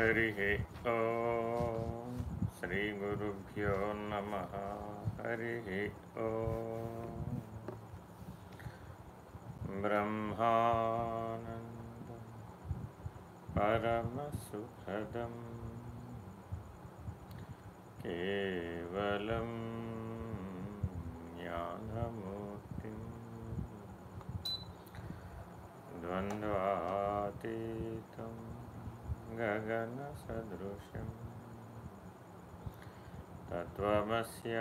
हरिः ॐ नमः। हरिः ॐ ब्रह्मानन्दं परमसुखदं केवलं ज्ञानमूर्तिम्। द्वन्द्वातीतं गगनसदृशम्। तत्त्वमस्यादिलक्ष्यम्।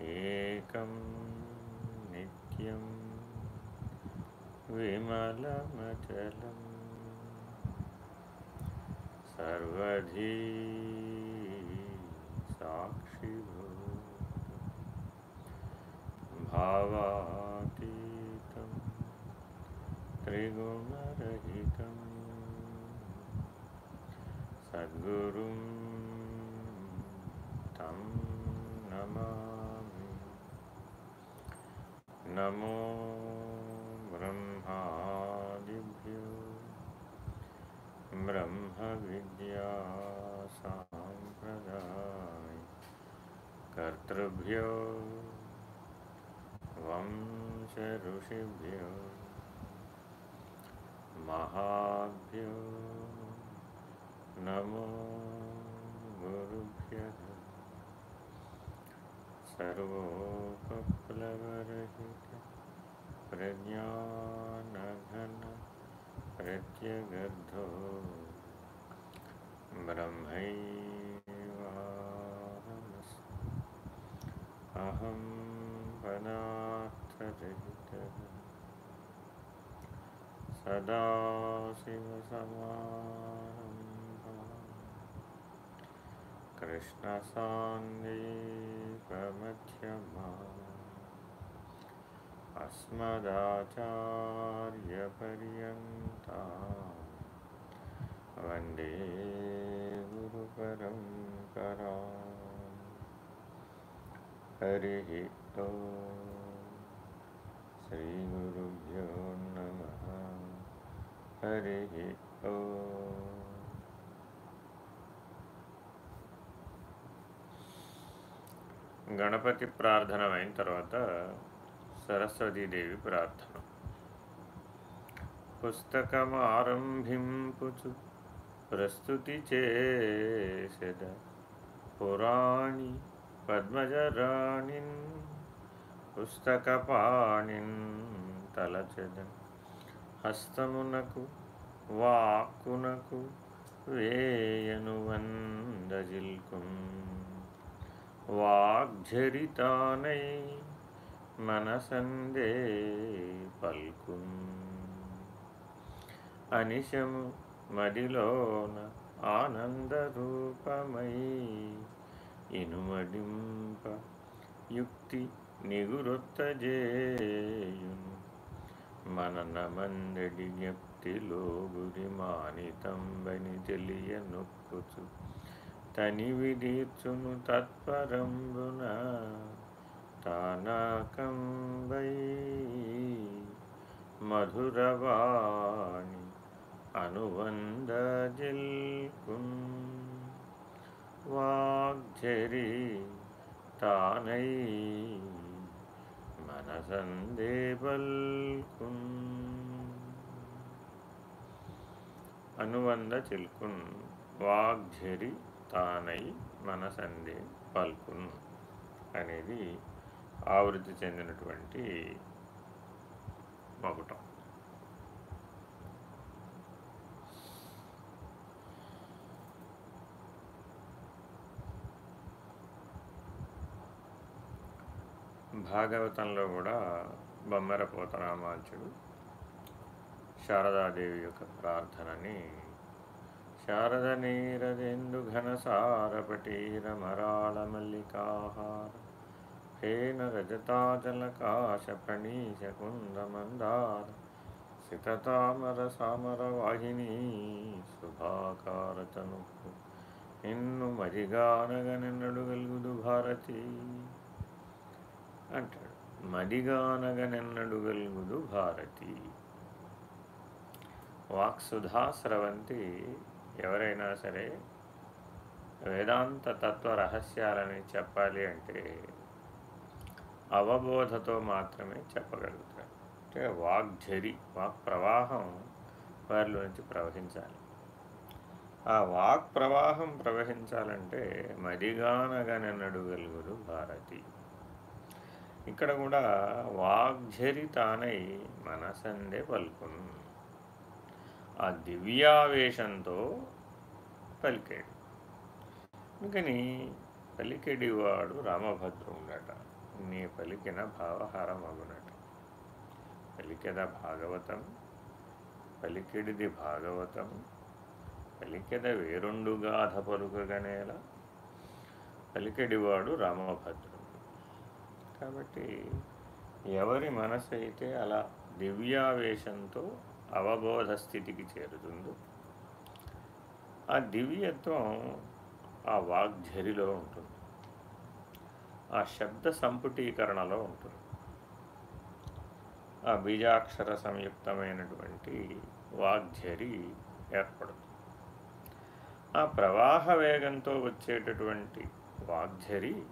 एकं नित्यं विमलमचलम्। सर्वधी साक्षिभूतम् भावातीतं त्रिगुणरहितम् सद्गुरुं तं नमामि। नमो ब्रह्मादिभ्यो। ब्रह्मविद्यासाम्प्रदाय। कर्तृभ्यो वंशऋषिभ्यो। महाभ्यो नमो गुरुभ्यः। सर्वोपप्लवरहित प्रज्ञानघन प्रत्यगद्धो ब्रह्मैवाहमस्मि अहं पदार्थरहितः सदाशिवसमारम्भा कृष्णसान्दीपमध्यमा अस्मदाचार्यपर्यन्ता वंदे गुरुपरम्परा हरिः ॐ श्रीगुरुभ्यो नमः। హరి గణపతి ప్రార్థన అయిన తర్వాత సరస్వతీదేవి ప్రార్థన. పుస్తకం ఆరంభింపుచు ప్రస్తుతి చేసద పురాణి పద్మజరాణిన్ పుస్తకపాణిన్ తలచెదన్ హస్తమునకు వాక్కునకు వేయను వందజిల్కుం. వాగ్జరితానై మనసందే పల్కుం. అనిశము మదిలోన ఆనందరూపమై ఇనుమడింప యుక్తి నిగురొత్తజేయును. మననమందడి జ్ఞప్తిలో గురి మానితంబని తెలియ నొక్కుచు తని విదీర్చును తత్పరంబున తానాకంబై మధురవాణి అనువందజిల్కున్. వాగ్జరి తానై మనసందేబల్కున్ అనుబంధ చిల్కున్ వాగ్ఝరి తానై మనసందే పల్కున్ అనేది ఆవృత్తి చెందినటువంటి మగుటం. భాగవతంలో కూడా బొమ్మెర పోతరామాంచుడు శారదాదేవి యొక్క ప్రార్థనని శారద నీరదెందు ఘనసారపటీర మరాళ మల్లికాహార ఫేన రజతాజలకాశ ప్రణీశ కుందమందార సితతామర సామర వాహిని శుభాకారతను నిన్ను మరిగానగనెన్నడుగలుగుదు భారతి. అంటాడు. మదిగానగనెన్నడుగలుగుదు భారతి. వాక్సుధా స్రవంతి ఎవరైనా సరే వేదాంత తత్వ రహస్యాలని చెప్పాలి అంటే అవబోధతో మాత్రమే చెప్పగలుగుతారు అంటే వాగ్ఝరి వాక్ ప్రవాహం వారిలో నుంచి ప్రవహించాలి. ఆ వాక్ ప్రవాహం ప్రవహించాలంటే మదిగానగనడుగలుగురు భారతి. ఇక్కడ కూడా వాగ్జరితానై మనసందే పలుకును. ఆ దివ్యావేశంతో పలికాడు. అందుకని పలికెడివాడు రామభద్రుడట నీ పలికిన భావహారమగునట. పలికెద భాగవతం పలికెడిది భాగవతం పలికెద వేరుండు గాథ పలుకగనేల. పలికెడివాడు రామభద్రుడు కాబట్టి ఎవరి మనసు అయితే అలా దివ్యావేశంతో అవబోధ స్థితికి చేరుతుందో ఆ దివ్యత్వం ఆ వాగ్ఝరిలో ఉంటుంది. ఆ శబ్ద సంపుటీకరణలో ఉంటుంది. ఆ బీజాక్షర సంయుక్తమైనటువంటి వాగ్ఝరి ఏర్పడుతుంది. ఆ ప్రవాహ వేగంతో వచ్చేటటువంటి వాగ్ఝరి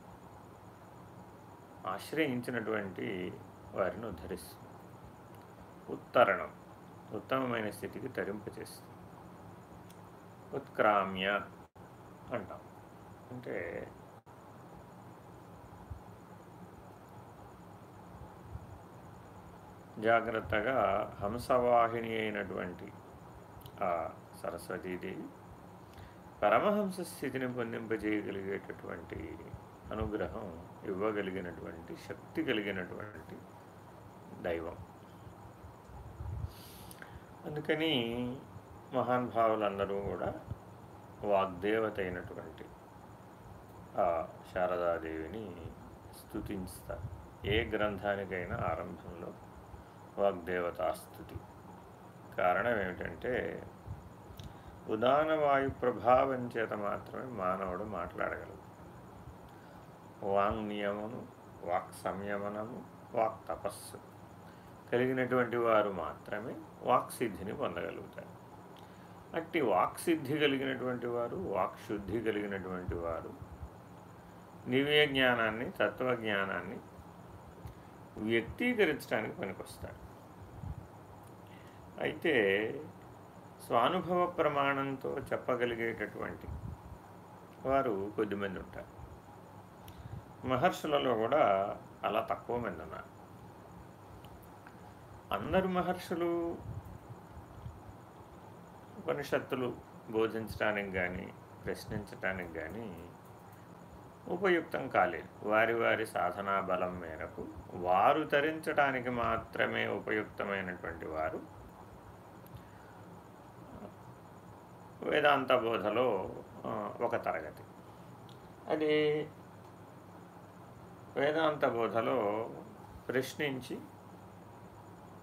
ఆశ్రయించినటువంటి వారిని ఉద్ధరిస్తుంది. ఉత్తరణం ఉత్తమమైన స్థితికి తరింపచేస్తుంది ఉత్క్రామ్య అంటాం. అంటే జాగ్రత్తగా హంసవాహిని అయినటువంటి ఆ సరస్వతీదేవి పరమహంస స్థితిని పొందింపజేయగలిగేటటువంటి అనుగ్రహం ఇవ్వగలిగినటువంటి శక్తి కలిగినటువంటి దైవం. అందుకని మహానుభావులందరూ కూడా వాగ్దేవత అయినటువంటి ఆ శారదాదేవిని స్థుతిస్తారు ఏ గ్రంథానికైనా ఆరంభంలో వాగ్దేవతాస్థుతి కారణం ఏమిటంటే ఉదాన వాయు ప్రభావం చేత మాత్రమే మానవుడు మాట్లాడగలడు. వాంగ్ నియమము వాక్ సంయమనము వాక్ తపస్సు కలిగినటువంటి వారు మాత్రమే వాక్సిద్ధిని పొందగలుగుతారు. అట్టి వాక్సిద్ధి కలిగినటువంటి వారు వాక్శుద్ధి కలిగినటువంటి వారు దివ్య జ్ఞానాన్ని తత్వజ్ఞానాన్ని వ్యక్తీకరించడానికి పనికొస్తారు. అయితే స్వానుభవ ప్రమాణంతో చెప్పగలిగేటటువంటి వారు కొద్దిమంది ఉంటారు. మహర్షులలో కూడా అలా తక్కువ మంది ఉన్నారు అందరు మహర్షులు ఉపనిషత్తులు బోధించడానికి కానీ ప్రశ్నించటానికి కానీ ఉపయుక్తం కాలేదు. వారి వారి సాధనా బలం మేరకు వారు తరించడానికి మాత్రమే ఉపయుక్తమైనటువంటి వారు వేదాంత బోధలో ఒక తరగతి. అది వేదాంత బోధలో ప్రశ్నించి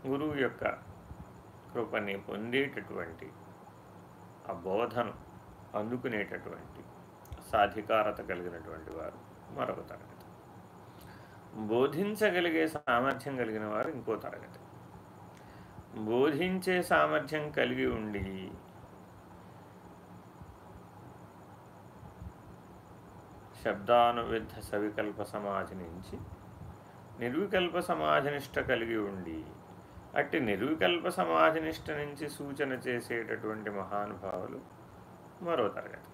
గురువు యొక్క కృపని పొందేటటువంటి ఆ బోధను అందుకునేటటువంటి సాధికారత కలిగినటువంటి వారు మరొక తరగతి. బోధించగలిగే సామర్థ్యం కలిగిన వారు ఇంకో తరగతి. బోధించే సామర్థ్యం కలిగి ఉండి శబ్దానువిద్ధ సవికల్ప సమాధి నుంచి నిర్వికల్ప సమాధినిష్ట కలిగి ఉండి అట్టి నిర్వికల్ప సమాధినిష్ట నుంచి సూచన చేసేటటువంటి మహానుభావులు మరో తరగతి.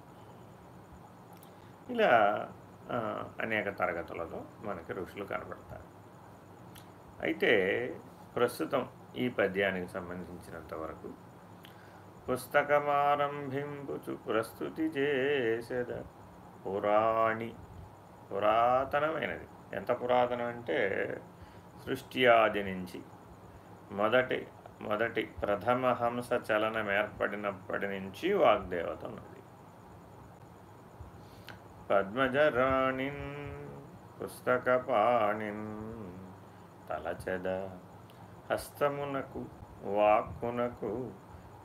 ఇలా అనేక తరగతులలో మనకి ఋషులు కనబడతారు. అయితే ప్రస్తుతం ఈ పద్యానికి సంబంధించినంత వరకు పుస్తకమారంభింపుచు ప్రస్తుతి చేసేదా పురాణి పురాతనమైనది. ఎంత పురాతనం అంటే సృష్టి ఆది నుంచి మొదటి మొదటి ప్రథమ హంస చలనం ఏర్పడినప్పటి నుంచి వాగ్దేవత ఉన్నది. పద్మజరాణిన్ పుస్తకపాణిన్ తలచెద హస్తమునకు వాక్కునకు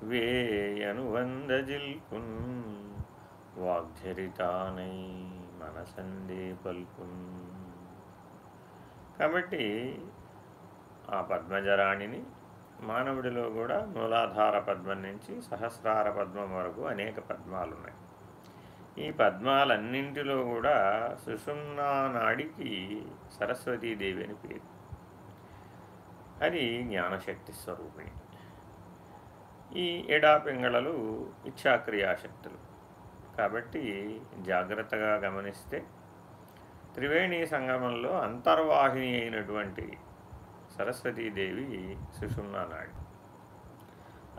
వేయను వందజిల్కున్ వాగ్ధరితానై మనసందే పల్కున్. కాబట్టి ఆ పద్మజరాణిని మానవుడిలో కూడా మూలాధార పద్మం నుంచి సహస్రార పద్మం వరకు అనేక పద్మాలు ఉన్నాయి ఈ పద్మాలన్నింటిలో కూడా సుషుమ్నా నాడికి సరస్వతీదేవి అని పేరు. అది జ్ఞానశక్తి స్వరూపిణి. ఈ ఎడాపింగళలు ఇచ్ఛాక్రియాశక్తులు. కాబట్టి జాగ్రత్తగా గమనిస్తే త్రివేణి సంగమంలో అంతర్వాహిని అయినటువంటి సరస్వతీదేవి సుషుమ్నా నాడి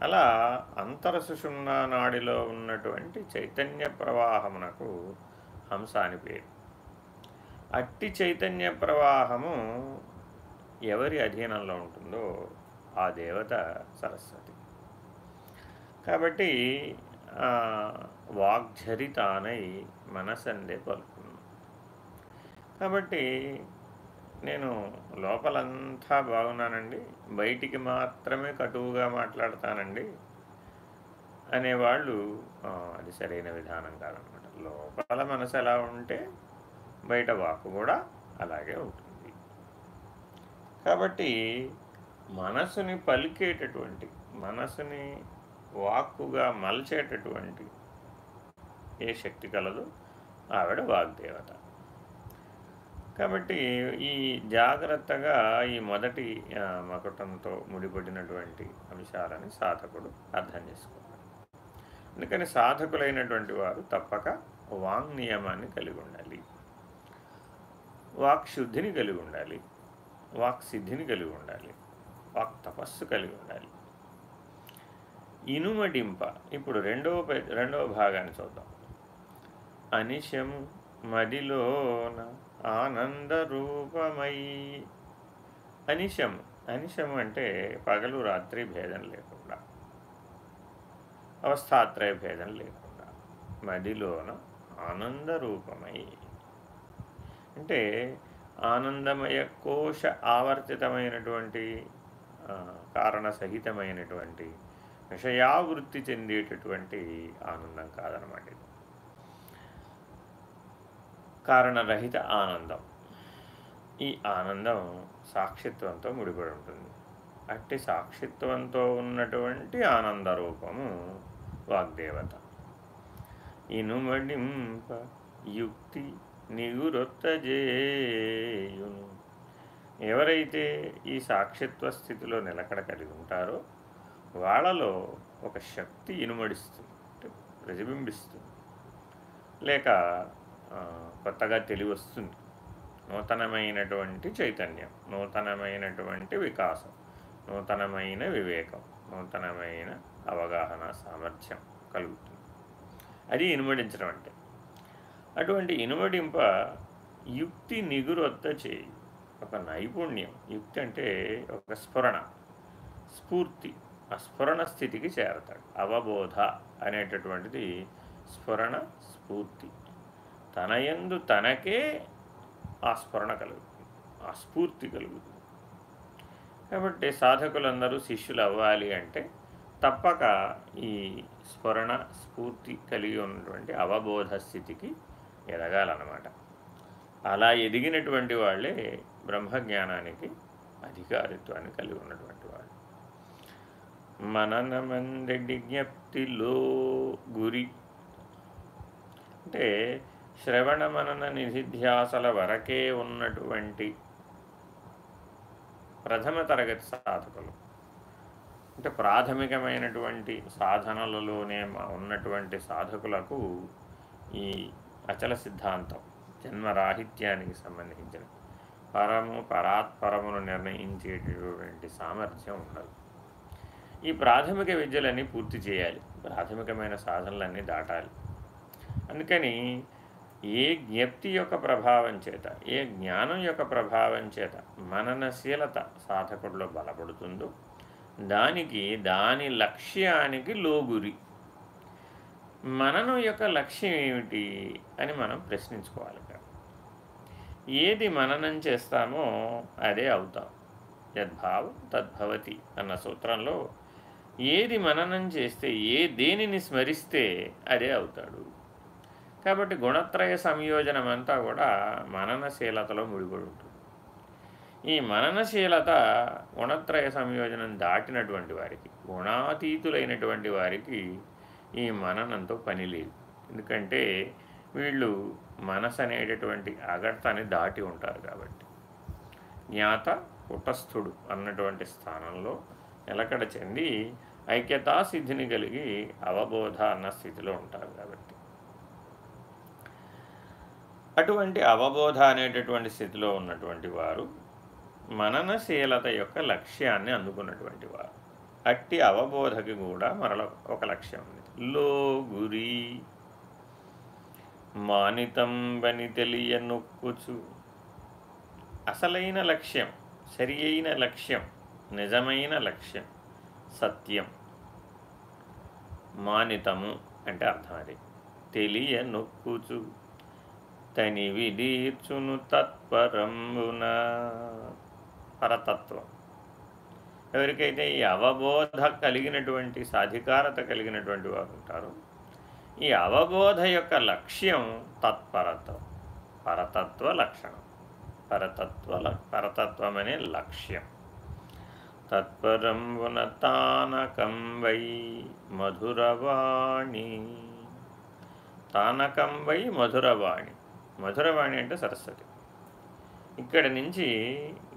అలా అంతర సుషుమ్నా నాడిలో ఉన్నటువంటి చైతన్య ప్రవాహమునకు హంస అని పేరు. అట్టి చైతన్య ప్రవాహము ఎవరి అధీనంలో ఉంటుందో ఆ దేవత సరస్వతి. కాబట్టి వాగ్ఝరితానై మనసందే పలుకును. కాబట్టి నేను లోపలంతా బాగున్నానండి. బయటికి మాత్రమే కటువుగా మాట్లాడతానండి అనేవాళ్ళు అది సరైన విధానం కాదనమాట. లోపల మనసు ఎలా ఉంటే బయట వాకు కూడా అలాగే ఉంటుంది. కాబట్టి మనసుని పలికేటటువంటి మనసుని వాక్కుగా మలచేటటువంటి ఏ శక్తి కలదు? ఆవిడ వాగ్దేవత. కాబట్టి ఈ జాగ్రత్తగా ఈ మొదటి మకుటంతో ముడిపడినటువంటి అంశాలని సాధకుడు అర్థం చేసుకోవాలి. అందుకని సాధకులైనటువంటి వారు తప్పక వాంగ్ నియమాన్ని కలిగి ఉండాలి. వాక్ శుద్ధిని కలిగి ఉండాలి. వాక్ సిద్ధిని కలిగి ఉండాలి. వాక్ తపస్సు కలిగి ఉండాలి. ఇనుమడింప ఇప్పుడు రెండవ రెండవ భాగాన్ని చూద్దాం. అనిశము మదిలోన ఆనందరూపమై అనిశం అనిశం అంటే పగలు రాత్రి భేదం లేకుండా అవస్థాత్రయ భేదం లేకుండా మదిలోన ఆనందరూపమై అంటే ఆనందమయ కోశ ఆవర్తితమైనటువంటి కారణ సహితమైనటువంటి విషయావృత్తి చెందేటటువంటి ఆనందం కాదనమాట ఇది. కారణరహిత ఆనందం. ఈ ఆనందం సాక్షిత్వంతో ముడిపడి ఉంటుంది. అట్టి సాక్షిత్వంతో ఉన్నటువంటి ఆనంద రూపము వాగ్దేవత. ఇనుమడింప యుక్తి నిగురొత్తజేయును. ఎవరైతే ఈ సాక్షిత్వ స్థితిలో నిలకడ కలిగి ఉంటారో వాళ్ళలో ఒక శక్తి ఇనుమడిస్తుంది ప్రతిబింబిస్తుంది. లేక కొత్తగా తెలివి వస్తుంది నూతనమైనటువంటి చైతన్యం నూతనమైనటువంటి వికాసం నూతనమైన వివేకం నూతనమైన అవగాహన సామర్థ్యం కలుగుతుంది. అది ఇనుమడించడం అంటే. అటువంటి ఇనుమడింప యుక్తి నిగురొత్త చేయి ఒక నైపుణ్యం. యుక్తి అంటే ఒక స్ఫురణ స్ఫూర్తి ఆ స్ఫురణ స్థితికి చేరతాడు. అవబోధ అనేటటువంటిది స్ఫురణ స్ఫూర్తి. తనయందు తనకే ఆ స్ఫురణ కలుగుతుంది ఆ స్ఫూర్తి కలుగుతుంది. కాబట్టి సాధకులందరూ శిష్యులు అవ్వాలి అంటే తప్పక ఈ స్ఫురణ స్ఫూర్తి కలిగి ఉన్నటువంటి అవబోధ స్థితికి ఎదగాలన్నమాట. అలా ఎదిగినటువంటి వాళ్ళే బ్రహ్మజ్ఞానానికి అధికారిత్వాన్ని కలిగి ఉన్నటువంటి వాళ్ళు. మననమందడి జ్ఞప్తిలో గురి అంటే శ్రవణమనన నిధిధ్యాసల వరకే ఉన్నటువంటి ప్రథమ తరగతి సాధకులు. అంటే ప్రాథమికమైనటువంటి సాధనలలోనే ఉన్నటువంటి సాధకులకు ఈ అచల సిద్ధాంతం జన్మరాహిత్యానికి సంబంధించిన పరము పరాత్పరమును నిర్ణయించేటటువంటి సామర్థ్యం ఉండదు ఈ ప్రాథమిక విద్యలన్నీ పూర్తి చేయాలి. ప్రాథమికమైన సాధనలన్నీ దాటాలి. అందుకని ఏ జ్ఞప్తి యొక్క ప్రభావం చేత ఏ జ్ఞానం యొక్క ప్రభావం చేత మననశీలత సాధకుడిలో బలపడుతుందో దానికి దాని లక్ష్యానికి లోగురి మననం యొక్క లక్ష్యం ఏమిటి అని మనం ప్రశ్నించుకోవాలి ఏది మననం చేస్తామో అదే అవుతాం. యద్భావం తద్భవతి అన్న సూత్రంలో ఏది మననం చేస్తే ఏ దేనిని స్మరిస్తే అదే అవుతాడు. కాబట్టి గుణత్రయ సంయోజనం అంతా కూడా మననశీలతలో ముడిపడి ఉంటుంది ఈ మననశీలత గుణత్రయ సంయోజనం దాటినటువంటి వారికి గుణాతీతులైనటువంటి వారికి ఈ మననంతో పని లేదు. ఎందుకంటే వీళ్ళు మనసు అనేటటువంటి అగర్తని దాటి ఉంటారు కాబట్టి. జ్ఞాత కుటస్థుడు అన్నటువంటి స్థానంలో నిలకడ చెంది ఐక్యతా సిద్ధిని కలిగి అవబోధ అన్న స్థితిలో ఉంటారు కాబట్టి. అటువంటి అవబోధ అనేటటువంటి స్థితిలో ఉన్నటువంటి వారు మననశీలత యొక్క లక్ష్యాన్ని అందుకున్నటువంటి వారు. అట్టి అవబోధకి కూడా మరల ఒక లక్ష్యం ఉంది. లో గురి మానితం బని తెలియ నొక్కుచు అసలైన లక్ష్యం సరి అయిన లక్ష్యం నిజమైన లక్ష్యం సత్యం. మానితము అంటే అర్థం అది. తెలియ నొక్కుచు తని విదీర్చును తత్పరంబున. పరతత్వం. ఎవరికైతే ఈ అవబోధ కలిగినటువంటి సాధికారత కలిగినటువంటి వారు ఉంటారో ఈ అవబోధ యొక్క లక్ష్యం తత్పరత్వం. పరతత్వ లక్షణం. పరతత్వ పరతత్వం అనే లక్ష్యం. తత్పరంబున తానకం వై మధురవాణి. తానకం వై మధురవాణి. మధురవాణి అంటే సరస్వతి. ఇక్కడ నుంచి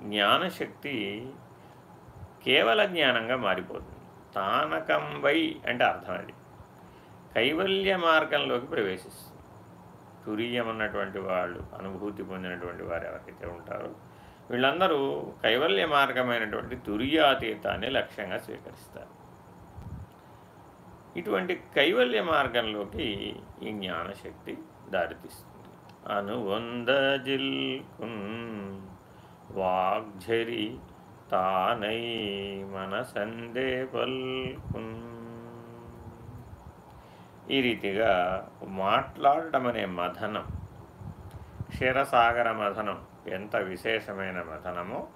జ్ఞానశక్తి కేవల జ్ఞానంగా మారిపోతుంది. తానకం వై అంటే అర్థం అది. కైవల్య మార్గంలోకి ప్రవేశిస్తుంది. తురియం అన్నటువంటి వాళ్ళు అనుభూతి పొందినటువంటి వారు ఎవరైతే ఉంటారో వీళ్ళందరూ కైవల్య మార్గమైనటువంటి తురియాతీతాన్ని లక్ష్యంగా స్వీకరిస్తారు. ఇటువంటి కైవల్య మార్గంలోకి ఈ జ్ఞానశక్తి దారితీస్తుంది. అనువందజిల్కున్ వాగ్జరి తానై మనసందే పల్కున్ ఈ రీతిగా మాట్లాడటం అనే మథనం క్షీరసాగర మథనం ఎంత విశేషమైన మథనమో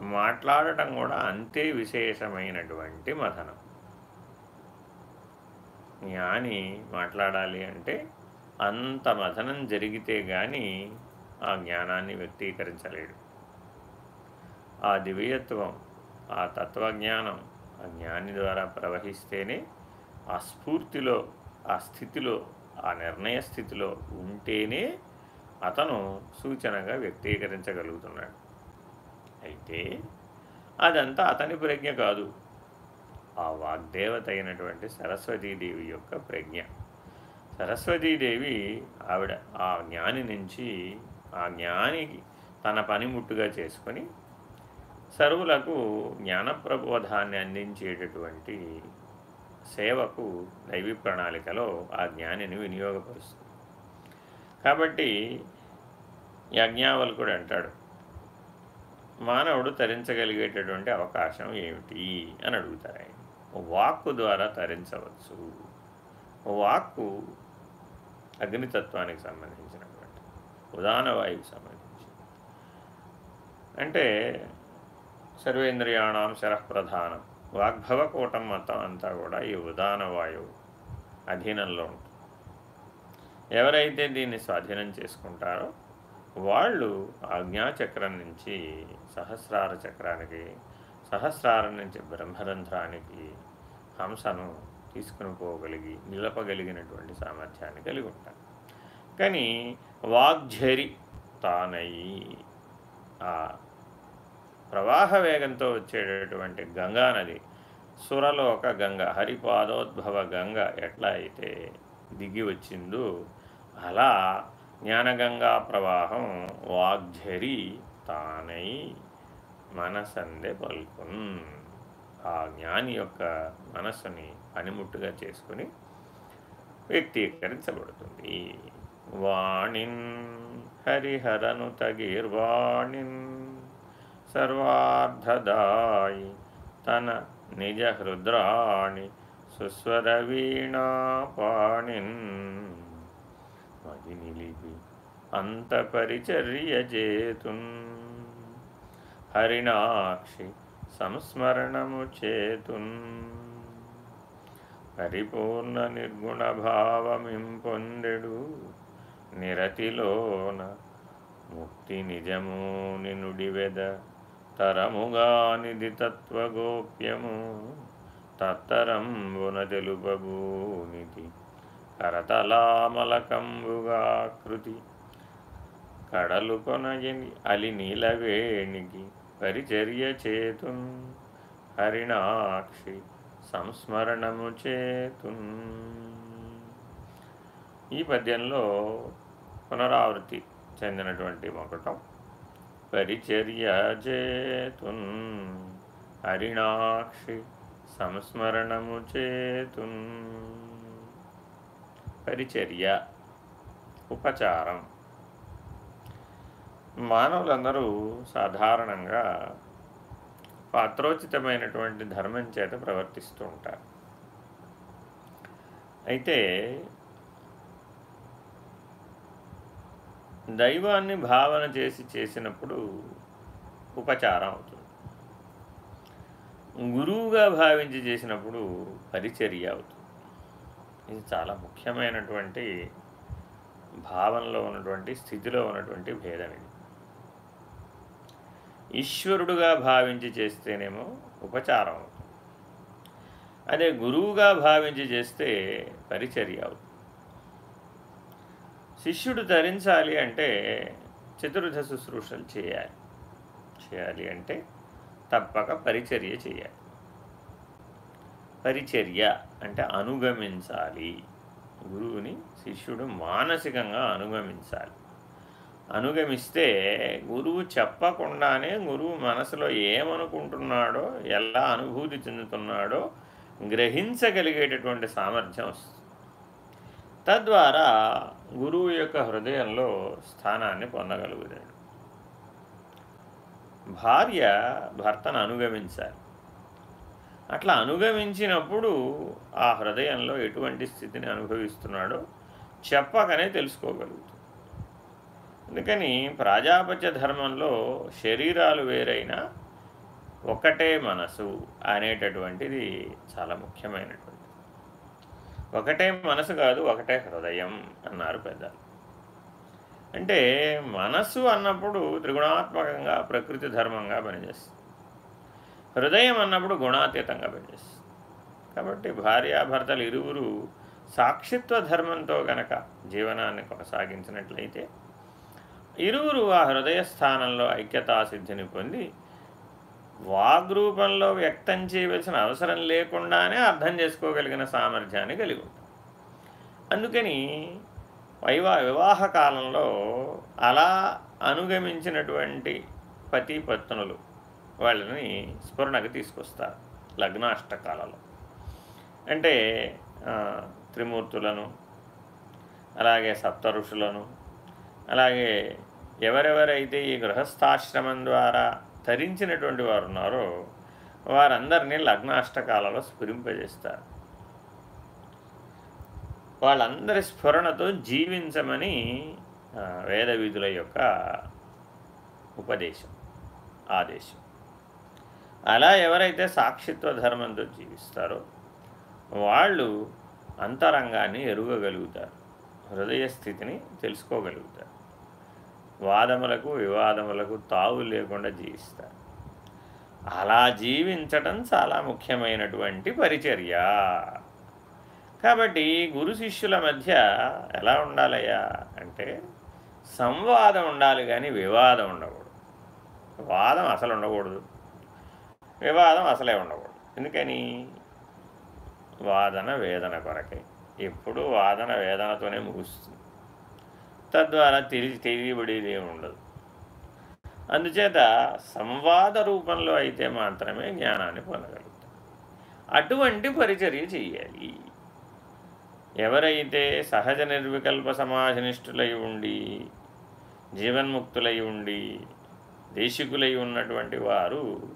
మాట్లాడటం కూడా అంతే విశేషమైనటువంటి మథనం. జ్ఞాని మాట్లాడాలి అంటే అంత మథనం జరిగితే కానీ ఆ జ్ఞానాన్ని వ్యక్తీకరించలేడు. ఆ దివ్యత్వం ఆ తత్వజ్ఞానం ఆ జ్ఞాని ద్వారా ప్రవహిస్తేనే ఆ స్ఫూర్తిలో ఆ స్థితిలో ఆ నిర్ణయ స్థితిలో ఉంటేనే అతను సూచనగా వ్యక్తీకరించగలుగుతున్నాడు. అయితే అదంతా అతని ప్రజ్ఞ కాదు. ఆ వాగ్దేవత అయినటువంటి సరస్వతీదేవి యొక్క ప్రజ్ఞ. సరస్వతీదేవి ఆవిడ ఆ జ్ఞాని నుంచి ఆ జ్ఞానికి తన పనిముట్టుగా చేసుకొని సర్వులకు జ్ఞానప్రబోధాన్ని అందించేటటువంటి సేవకు దైవీ ప్రణాళికలో ఆ జ్ఞానిని వినియోగపరుస్తుంది. కాబట్టి యజ్ఞావల్కుడు అంటాడు మానవుడు తరించగలిగేటటువంటి అవకాశం ఏమిటి? అని అడుగుతారు ఆయన వాక్కు ద్వారా తరించవచ్చు. వాక్కు అగ్నితత్వానికి సంబంధించినటువంటి ఉదాన వాయువుకి సంబంధించి అంటే సర్వేంద్రియాణం వాగ్భవ వాగ్భవకూటం మొత్తం అంతా కూడా ఈ ఉదాన వాయువు అధీనంలో ఉంటుంది. ఎవరైతే దీన్ని స్వాధీనం చేసుకుంటారో వాళ్ళు ఆజ్ఞాచక్రం నుంచి సహస్రార చక్రానికి సహస్రారం నుంచి బ్రహ్మరంధ్రానికి హంసను తీసుకుని పోగలిగి నిలపగలిగినటువంటి సామర్థ్యాన్ని కలిగి ఉంటాను కానీ వాగ్ఝరి తానయి ఆ ప్రవాహ వేగంతో వచ్చేటటువంటి గంగా నది సురలోక గంగ హరిపాదోద్భవ గంగ ఎట్లా అయితే దిగి వచ్చిందో అలా జ్ఞానగంగా ప్రవాహం వాగ్ఝరి తానై మనసందే పలుకున్. ఆ జ్ఞాని యొక్క మనసుని పనిముట్టుగా చేసుకుని వ్యక్తీకరించబడుతుంది. వాణిన్ హరిహరను తగిర్వాణిన్ సర్వార్ధదాయి తన నిజ హృద్రాణి సుస్వరవీణాపాణిన్ మది నిలిపి అంత పరిచర్య చేతున్ హరిణాక్షి సంస్మరణము చేతున్ పరిపూర్ణ నిర్గుణ భావమింపొందెడు నిరతిలోన ముక్తి నిజము నినుడివెద తరముగానిది తత్వగోప్యము. తత్తరంబున తెలుపబూనిది కరతలామలకంబుగాకృతి కడలు కొనయని అలి నీలవేణికి పరిచర్య చేతున్ హరిణాక్షి సంస్మరణము చేతున్. ఈ పద్యంలో పునరావృతి చెందినటువంటి మొకటం పరిచర్య చేతున్. హరిణాక్షి సంస్మరణము చేతున్. పరిచర్య ఉపచారం. మానవులందరూ సాధారణంగా పాత్రోచితమైనటువంటి ధర్మం చేత ప్రవర్తిస్తూ ఉంటారు. అయితే దైవాన్ని భావన చేసి చేసినప్పుడు ఉపచారం అవుతుంది. గురువుగా భావించి చేసినప్పుడు పరిచర్య అవుతుంది. ఇది చాలా ముఖ్యమైనటువంటి భావనలో ఉన్నటువంటి స్థితిలో ఉన్నటువంటి భేదం ఇది. ఈశ్వరుడుగా భావించి చేస్తేనేమో ఉపచారం అవుతుంది. అదే గురువుగా భావించి చేస్తే పరిచర్య అవుతుంది. శిష్యుడు ధరించాలి అంటే చతుర్థ శుశ్రూషలు చేయాలి. చేయాలి అంటే తప్పక పరిచర్య చేయాలి. పరిచర్య అంటే అనుగమించాలి. గురువుని శిష్యుడు మానసికంగా అనుగమించాలి. అనుగమిస్తే గురువు చెప్పకుండానే గురువు మనసులో ఏమనుకుంటున్నాడో ఎలా అనుభూతి చెందుతున్నాడో గ్రహించగలిగేటటువంటి సామర్థ్యం వస్తుంది. తద్వారా గురువు యొక్క హృదయంలో స్థానాన్ని పొందగలుగుతాడు. భార్య భర్తను అనుగమించాలి. అట్లా అనుగమించినప్పుడు ఆ హృదయంలో ఎటువంటి స్థితిని అనుభవిస్తున్నాడో చెప్పకనే తెలుసుకోగలుగుతుంది అందుకని ప్రాజాపత్య ధర్మంలో శరీరాలు వేరైనా ఒకటే మనసు అనేటటువంటిది చాలా ముఖ్యమైనటువంటి ఒకటే మనసు కాదు ఒకటే హృదయం అన్నారు పెద్దలు. అంటే మనసు అన్నప్పుడు త్రిగుణాత్మకంగా ప్రకృతి ధర్మంగా పనిచేస్తుంది. హృదయం అన్నప్పుడు గుణాతీతంగా పనిచేస్తుంది. కాబట్టి భార్యాభర్తలు ఇరువురు సాక్షిత్వ ధర్మంతో గనక జీవనాన్ని కొనసాగించినట్లయితే ఇరువురు ఆ హృదయ స్థానంలో ఐక్యతాసిద్ధిని పొంది వాగ్రూపంలో వ్యక్తం చేయవలసిన అవసరం లేకుండానే అర్థం చేసుకోగలిగిన సామర్థ్యాన్ని కలిగి ఉంటాం. అందుకని వైవా వివాహ కాలంలో అలా అనుగమించినటువంటి పతి పత్నులు వాళ్ళని స్ఫురణకు తీసుకొస్తారు లగ్నాష్టకాలలో. అంటే త్రిమూర్తులను అలాగే సప్త ఋషులను అలాగే ఎవరెవరైతే ఈ గృహస్థాశ్రమం ద్వారా తరించినటువంటి వారు ఉన్నారో వారందరినీ లగ్నాష్టకాలలో స్ఫురింపజేస్తారు. వాళ్ళందరి స్ఫురణతో జీవించమని వేద విధుల యొక్క ఉపదేశం ఆదేశం. అలా ఎవరైతే సాక్షిత్వ ధర్మంతో జీవిస్తారో వాళ్ళు అంతరంగాన్ని ఎరుగగలుగుతారు. హృదయ స్థితిని తెలుసుకోగలుగుతారు. వాదములకు వివాదములకు తావు లేకుండా జీవిస్తారు. అలా జీవించటం చాలా ముఖ్యమైనటువంటి పరిచర్య. కాబట్టి గురు శిష్యుల మధ్య ఎలా ఉండాలయ్యా అంటే సంవాదం ఉండాలి కానీ వివాదం ఉండకూడదు. వాదం అసలు ఉండకూడదు. వివాదం అసలే ఉండకూడదు. ఎందుకని? వాదన వేదన కొరకే. ఎప్పుడూ వాదన వేదనతోనే ముగుస్తుంది. తద్వారా తెలిసి తెలియబడేది ఉండదు. అందుచేత సంవాద రూపంలో అయితే మాత్రమే జ్ఞానాన్ని పొందగలుగుతాం. అటువంటి పరిచర్య చెయ్యాలి. ఎవరైతే సహజ నిర్వికల్ప సమాజనిష్ఠులై ఉండి జీవన్ముక్తులై ఉండి దేశికులై ఉన్నటువంటి వారు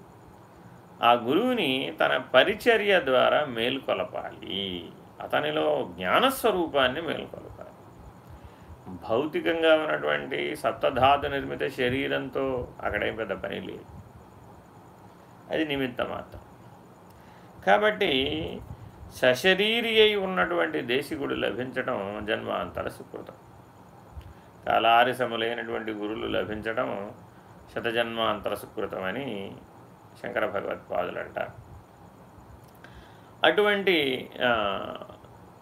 ఆ గురువుని తన పరిచర్య ద్వారా మేలుకొలపాలి. అతనిలో జ్ఞానస్వరూపాన్ని మేలుకొలపాలి భౌతికంగా ఉన్నటువంటి సప్తధాతు నిర్మిత శరీరంతో అక్కడేం పెద్ద పని లేదు. అది నిమిత్త మాత్రం. కాబట్టి సశరీరి అయి ఉన్నటువంటి దేశికుడు లభించడం జన్మాంతర సుకృతం. కాలారిసములైనటువంటి గురులు లభించడం శతజన్మాంతర సుకృతమని శంకర భగవత్పాదులు అంటారు. అటువంటి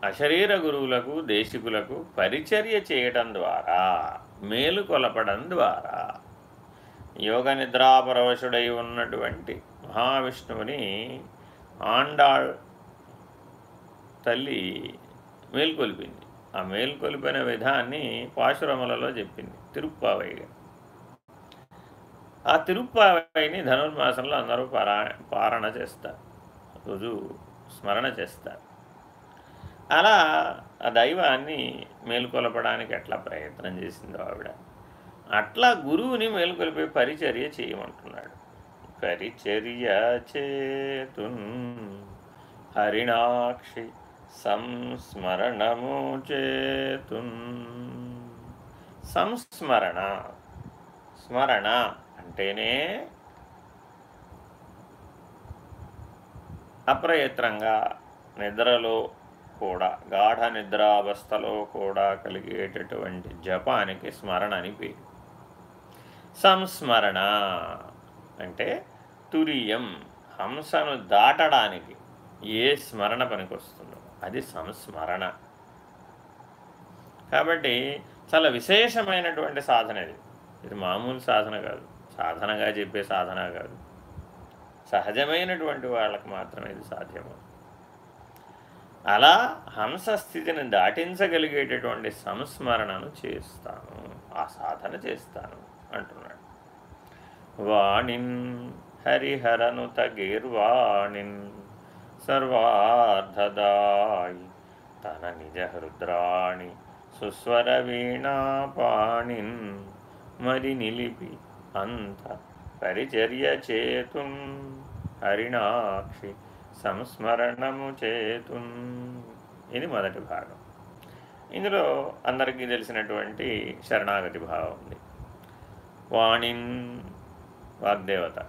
అశరీర గురువులకు దేశికులకు పరిచర్య చేయటం ద్వారా మేలు కొలపడం ద్వారా యోగ నిద్రాపరవశుడై ఉన్నటువంటి మహావిష్ణువుని ఆండాళ్ తల్లి మేల్కొలిపింది. ఆ మేల్కొలిపిన విధాన్ని పాశురములలో చెప్పింది తిరుప్పావైగా ఆ తిరుప్పావైని ధనుర్మాసంలో అందరూ పారా పారణ చేస్తారు. రోజు స్మరణ చేస్తారు. అలా ఆ దైవాన్ని మేలుకొలపడానికి ఎట్లా ప్రయత్నం చేసిందో ఆవిడ. అట్లా గురువుని మేలుకొలిపే పరిచర్య చేయమంటున్నాడు. పరిచర్య చేతున్ హరిణాక్షి సంస్మరణము చేతున్. సంస్మరణ. స్మరణ అంటేనే అప్రయత్నంగా నిద్రలో కూడా గాఢ నిద్రావస్థలో కూడా కలిగేటటువంటి జపానికి స్మరణ అని పేరు. సంస్మరణ అంటే తురియం హంసను దాటడానికి ఏ స్మరణ పనికొస్తుందో. అది సంస్మరణ. కాబట్టి చాలా విశేషమైనటువంటి సాధన ఇది. ఇది మామూలు సాధన కాదు. సాధనగా చెప్పే సాధన కాదు. సహజమైనటువంటి వాళ్ళకు మాత్రమే ఇది సాధ్యమవుతుంది అలా హంస స్థితిని దాటించగలిగేటటువంటి సంస్మరణను చేస్తాను ఆ సాధన చేస్తాను అంటున్నాడు. వాణిన్ హరిహరను తగిర్వాణిన్ సర్వార్ధదాయి తన నిజ హృద్రాణి సుస్వర వీణాపాణిన్ మరి నిలిపి అంత పరిచర్య చేతుం హరిణాక్షి సంస్మరణము చేతుం ఇది మొదటి భాగం. ఇందులో అందరికీ తెలిసినటువంటి శరణాగతి భావం ఉంది. వాణిన్ వాగ్దేవత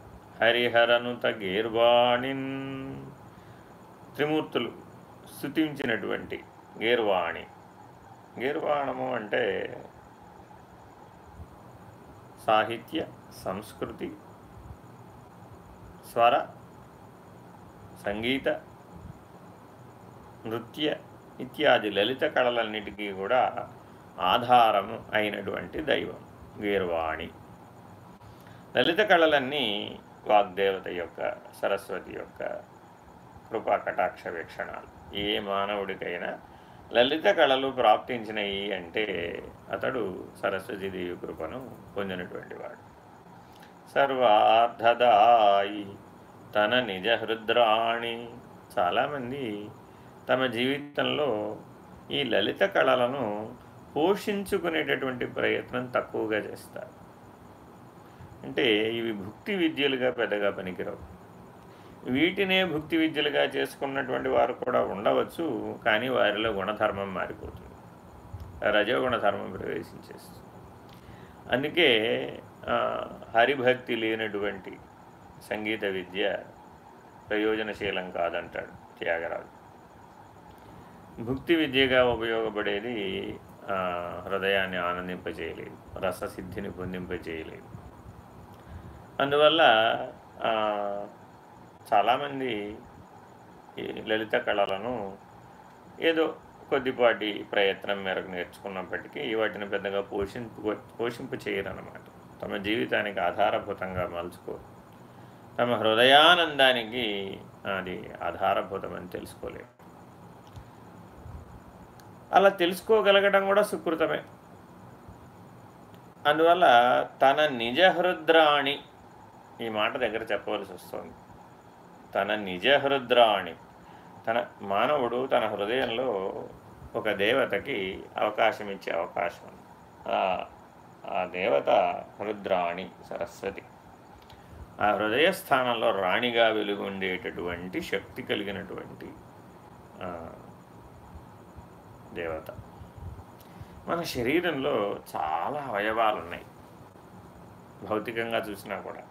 హరిహరనుత గేర్వాణిన్. త్రిమూర్తులు స్థుతించినటువంటి గేర్వాణి. గేర్వాణము అంటే సాహిత్య సంస్కృతి స్వర సంగీత నృత్య ఇత్యాది లలిత కళలన్నిటికీ కూడా ఆధారము అయినటువంటి దైవం గీర్వాణి లలిత కళలన్నీ వాగ్దేవత యొక్క సరస్వతి యొక్క కృపా కటాక్ష వీక్షణాలు. ఏ మానవుడికైనా లలిత కళలు ప్రాప్తించినవి అంటే అతడు సరస్వతీదేవి కృపను పొందినటువంటి వాడు. సర్వార్ధదాయి తన నిజ హృద్రాణి చాలామంది తమ జీవితంలో ఈ లలిత కళలను పోషించుకునేటటువంటి ప్రయత్నం తక్కువగా చేస్తారు. అంటే ఇవి భుక్తి విద్యలుగా పెద్దగా పనికిరావు. వీటినే భుక్తి విద్యలుగా చేసుకున్నటువంటి వారు కూడా ఉండవచ్చు కానీ వారిలో గుణధర్మం మారిపోతుంది. రజోగుణ ధర్మం ప్రవేశించేస్తుంది. అందుకే హరిభక్తి లేనటువంటి సంగీత విద్య ప్రయోజనశీలం కాదంటాడు త్యాగరాజు. భుక్తి విద్యగా ఉపయోగపడేది హృదయాన్ని ఆనందింపజేయలేదు రససిద్ధిని పొందింపజేయలేదు. అందువల్ల చాలామంది ఈ లలిత కళలను ఏదో కొద్దిపాటి ప్రయత్నం మేరకు నేర్చుకున్నప్పటికీ వాటిని పెద్దగా పోషింపు పోషింపు చేయరన్నమాట తమ జీవితానికి ఆధారభూతంగా మలుచుకో. తమ హృదయానందానికి అది ఆధారభూతమని తెలుసుకోలేదు అలా తెలుసుకోగలగడం కూడా సుకృతమే. అందువల్ల తన నిజ హృద్రాణి ఈ మాట దగ్గర చెప్పవలసి వస్తుంది. తన నిజ హృద్రాణి తన మానవుడు తన హృదయంలో ఒక దేవతకి అవకాశం. ఇచ్చే అవకాశం ఆ దేవత రుద్రాణి సరస్వతి. ఆ హృదయ స్థానంలో రాణిగా వెలుగుండేటటువంటి శక్తి కలిగినటువంటి దేవత. మన శరీరంలో చాలా అవయవాలు ఉన్నాయి భౌతికంగా చూసినా కూడా.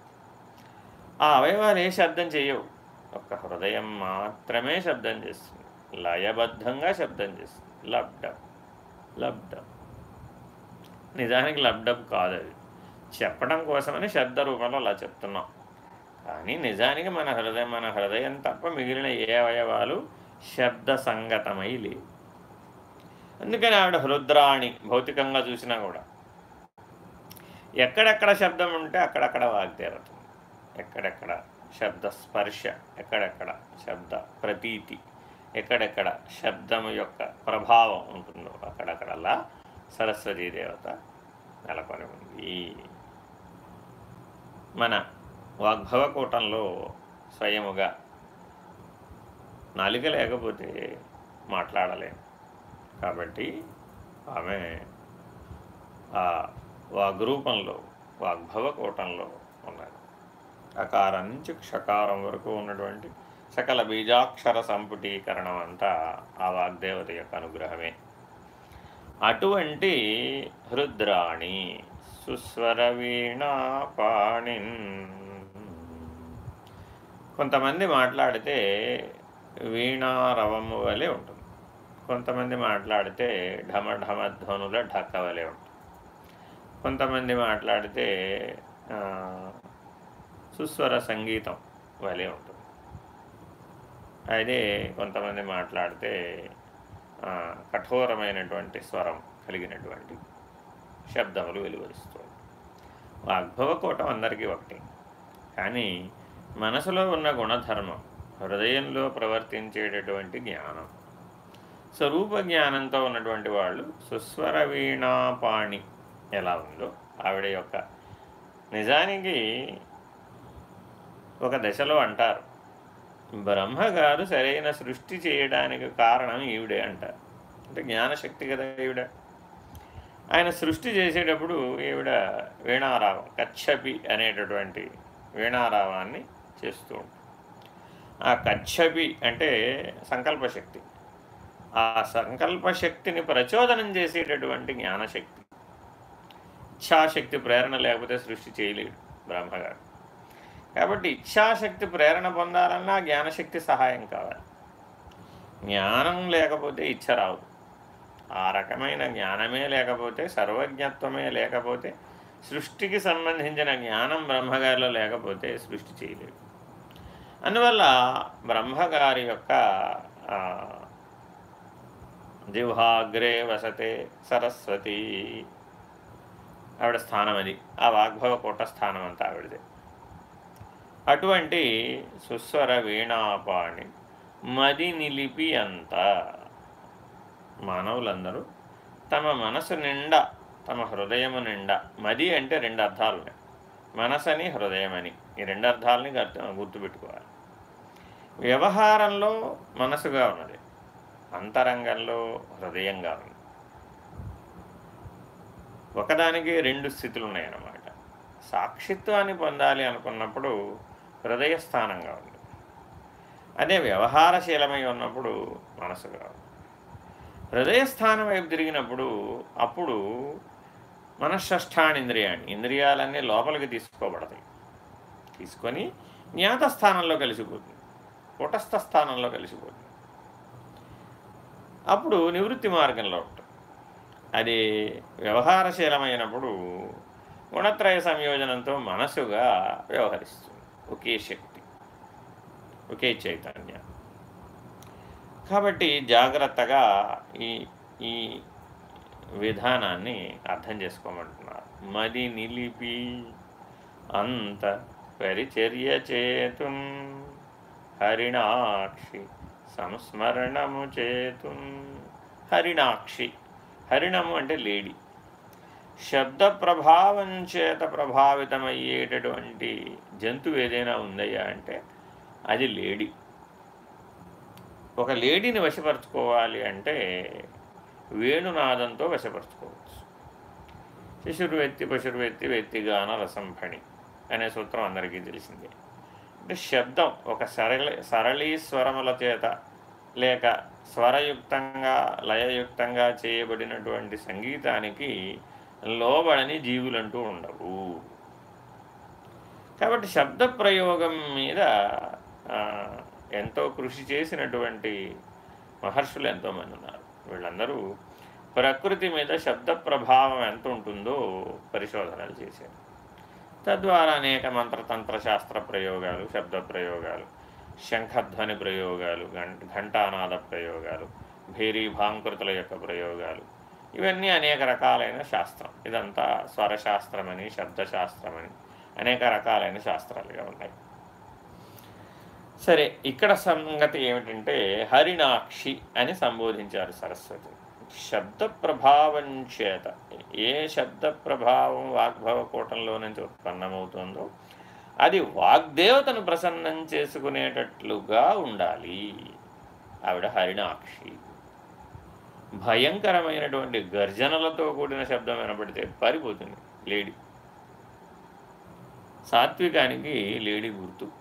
ఆ అవయవాలు ఏ శబ్దం చేయవు. ఒక్క హృదయం మాత్రమే శబ్దం చేస్తుంది. లయబద్ధంగా శబ్దం చేస్తుంది. లబ్డబ్ లబ్డబ్ నిజానికి లబ్డబ్ కాదు అది చెప్పడం కోసమని శబ్ద రూపంలో అలా చెప్తున్నాం. కానీ నిజానికి మన హృదయం మన హృదయం తప్ప మిగిలిన ఏ అవయవాలు శబ్ద సంగతమై లేవు. అందుకని ఆవిడ హృద్రాణి భౌతికంగా చూసినా కూడా. ఎక్కడెక్కడ శబ్దం ఉంటే అక్కడక్కడ వాగ్దేవత ఎక్కడెక్కడ శబ్ద స్పర్శ ఎక్కడెక్కడ శబ్ద ప్రతీతి ఎక్కడెక్కడ శబ్దము యొక్క ప్రభావం ఉంటుందో అక్కడక్కడలా సరస్వతీ దేవత నెలకొని ఉంది. మన వాగ్భవకూటంలో స్వయముగా నాలిక లేకపోతే మాట్లాడలేము కాబట్టి ఆమె ఆ వాగ్రూపంలో వాగ్భవకూటంలో ఉన్నది అకారం నుంచి క్షకారం వరకు ఉన్నటువంటి సకల బీజాక్షర సంపుటీకరణం అంతా ఆ వాగ్దేవత యొక్క అనుగ్రహమే. అటువంటి హృద్రాణి సుస్వర వీణాపాణిన్ కొంతమంది మాట్లాడితే వీణారవము వలె ఉంటుంది. కొంతమంది మాట్లాడితే ఢమ ఢమ ధ్వనుల ఢక్క వలె ఉంటుంది. కొంతమంది మాట్లాడితే సుస్వర సంగీతం వలె ఉంటుంది. అదే కొంతమంది మాట్లాడితే కఠోరమైనటువంటి స్వరం కలిగినటువంటి శబ్దములు వెలువరుస్తుంది. వాగ్భవకోటం అందరికీ ఒకటి. కానీ మనసులో ఉన్న గుణధర్మం హృదయంలో ప్రవర్తించేటటువంటి జ్ఞానం స్వరూప జ్ఞానంతో ఉన్నటువంటి వాళ్ళు సుస్వర వీణాపాణి ఎలా ఉందో ఆవిడ యొక్క నిజానికి ఒక దశలో అంటారు. బ్రహ్మగారు సరైన సృష్టి చేయడానికి కారణం ఈవిడే అంటారు అంటే జ్ఞానశక్తి కదా ఈవిడ. ఆయన సృష్టి చేసేటప్పుడు ఈవిడ వీణారావం కచ్చపి అనేటటువంటి వీణారావాన్ని చేస్తూ ఉంటాం ఆ కచ్చపి అంటే సంకల్పశక్తి. ఆ సంకల్పశక్తిని ప్రచోదనం చేసేటటువంటి జ్ఞానశక్తి. ఇచ్ఛాశక్తి ప్రేరణ లేకపోతే సృష్టి చేయలేడు బ్రహ్మగారు. కాబట్టి ఇచ్ఛాశక్తి ప్రేరణ పొందాలన్నా జ్ఞానశక్తి సహాయం కావాలి. జ్ఞానం లేకపోతే ఇచ్చ రావు. ఆ రకమైన జ్ఞానమే లేకపోతే సర్వజ్ఞత్వమే లేకపోతే సృష్టికి సంబంధించిన జ్ఞానం బ్రహ్మగారిలో లేకపోతే సృష్టి చేయలేదు. అందువల్ల బ్రహ్మగారి యొక్క జిహ్వాగ్రే వసతే సరస్వతి. ఆవిడ స్థానం అది. ఆ వాగ్భవ కోట స్థానం అంతా ఆవిడదే. అటువంటి సుస్వర వీణాపాణి మది నిలిపి అంత. మానవులందరూ తమ మనసు నిండా తమ హృదయము నిండా మది అంటే రెండు అర్థాలు మనసని హృదయమని. ఈ రెండు అర్థాలని గుర్తుపెట్టుకోవాలి. వ్యవహారంలో మనసుగా ఉన్నది అంతరంగంలో హృదయంగా ఉంది ఒకదానికి రెండు స్థితులు ఉన్నాయన్నమాట సాక్షిత్వాన్ని పొందాలి అనుకున్నప్పుడు హృదయస్థానంగా ఉంటుంది అదే వ్యవహారశీలమై ఉన్నప్పుడు మనసుగా ఉంది హృదయస్థానం వైపు తిరిగినప్పుడు అప్పుడు మనశ్ష్టాని ఇంద్రియాన్ని ఇంద్రియాలన్నీ లోపలికి తీసుకోబడతాయి. తీసుకొని జ్ఞాత స్థానంలో కలిసిపోతుంది. కుటస్థ స్థానంలో కలిసిపోతుంది. అప్పుడు నివృత్తి మార్గంలో ఉంటుంది అది వ్యవహారశీలమైనప్పుడు గుణత్రయ సంయోజనంతో మనసుగా వ్యవహరిస్తుంది ఒకే శక్తి ఒకే చైతన్యం. కాబట్టి జాగ్రత్తగా ఈ ఈ విధానాన్ని అర్థం చేసుకోమంటున్నారు. మది నిలిపి అంత పరిచర్య చేతు హరిణాక్షి సంస్మరణము చేతు. హరిణాక్షి హరిణము అంటే లేడీ. శబ్ద ప్రభావం చేత ప్రభావితమయ్యేటటువంటి జంతువు ఏదైనా ఉందయ్యా అంటే అది లేడీ. ఒక లేడీని వశపరచుకోవాలి అంటే వేణునాదంతో వశపరచుకోవచ్చు. శిశుర్వెత్తి పశుర్వెత్తి వెత్తిగాన రసంఫణి అనే సూత్రం అందరికీ తెలిసిందే. అంటే శబ్దం ఒక సరళి సరళీ స్వరముల చేత లేక స్వరయుక్తంగా లయయుక్తంగా చేయబడినటువంటి సంగీతానికి లోబడని జీవులంటూ ఉండవు. కాబట్టి శబ్ద ప్రయోగం మీద ఎంతో కృషి చేసినటువంటి మహర్షులు ఎంతోమంది ఉన్నారు. వీళ్ళందరూ ప్రకృతి మీద శబ్ద ప్రభావం ఎంత ఉంటుందో పరిశోధనలు చేశారు. తద్వారా అనేక మంత్రతంత్ర శాస్త్ర ప్రయోగాలు శబ్ద ప్రయోగాలు శంఖధ్వని ప్రయోగాలు ఘంటానాద ప్రయోగాలు భేరీ భాంకృతుల యొక్క ప్రయోగాలు ఇవన్నీ అనేక రకాలైన శాస్త్రం. ఇదంతా స్వరశాస్త్రమని శబ్దశాస్త్రమని అనేక రకాలైన శాస్త్రాలుగా ఉన్నాయి. సరే ఇక్కడ సంగతి ఏమిటంటే హరిణాక్షి అని సంబోధించారు సరస్వతి. శబ్ద ప్రభావం చేత ఏ శబ్ద ప్రభావం వాగ్భవ కూటంలో నుంచి ఉత్పన్నమవుతుందో అది వాగ్దేవతను ప్రసన్నం చేసుకునేటట్లుగా ఉండాలి. ఆవిడ హరిణాక్షి భయంకరమైనటువంటి గర్జనలతో కూడిన శబ్దం వినపడితే పారిపోతుంది లేడి. సాత్వికానికి లేడీ గుర్తు.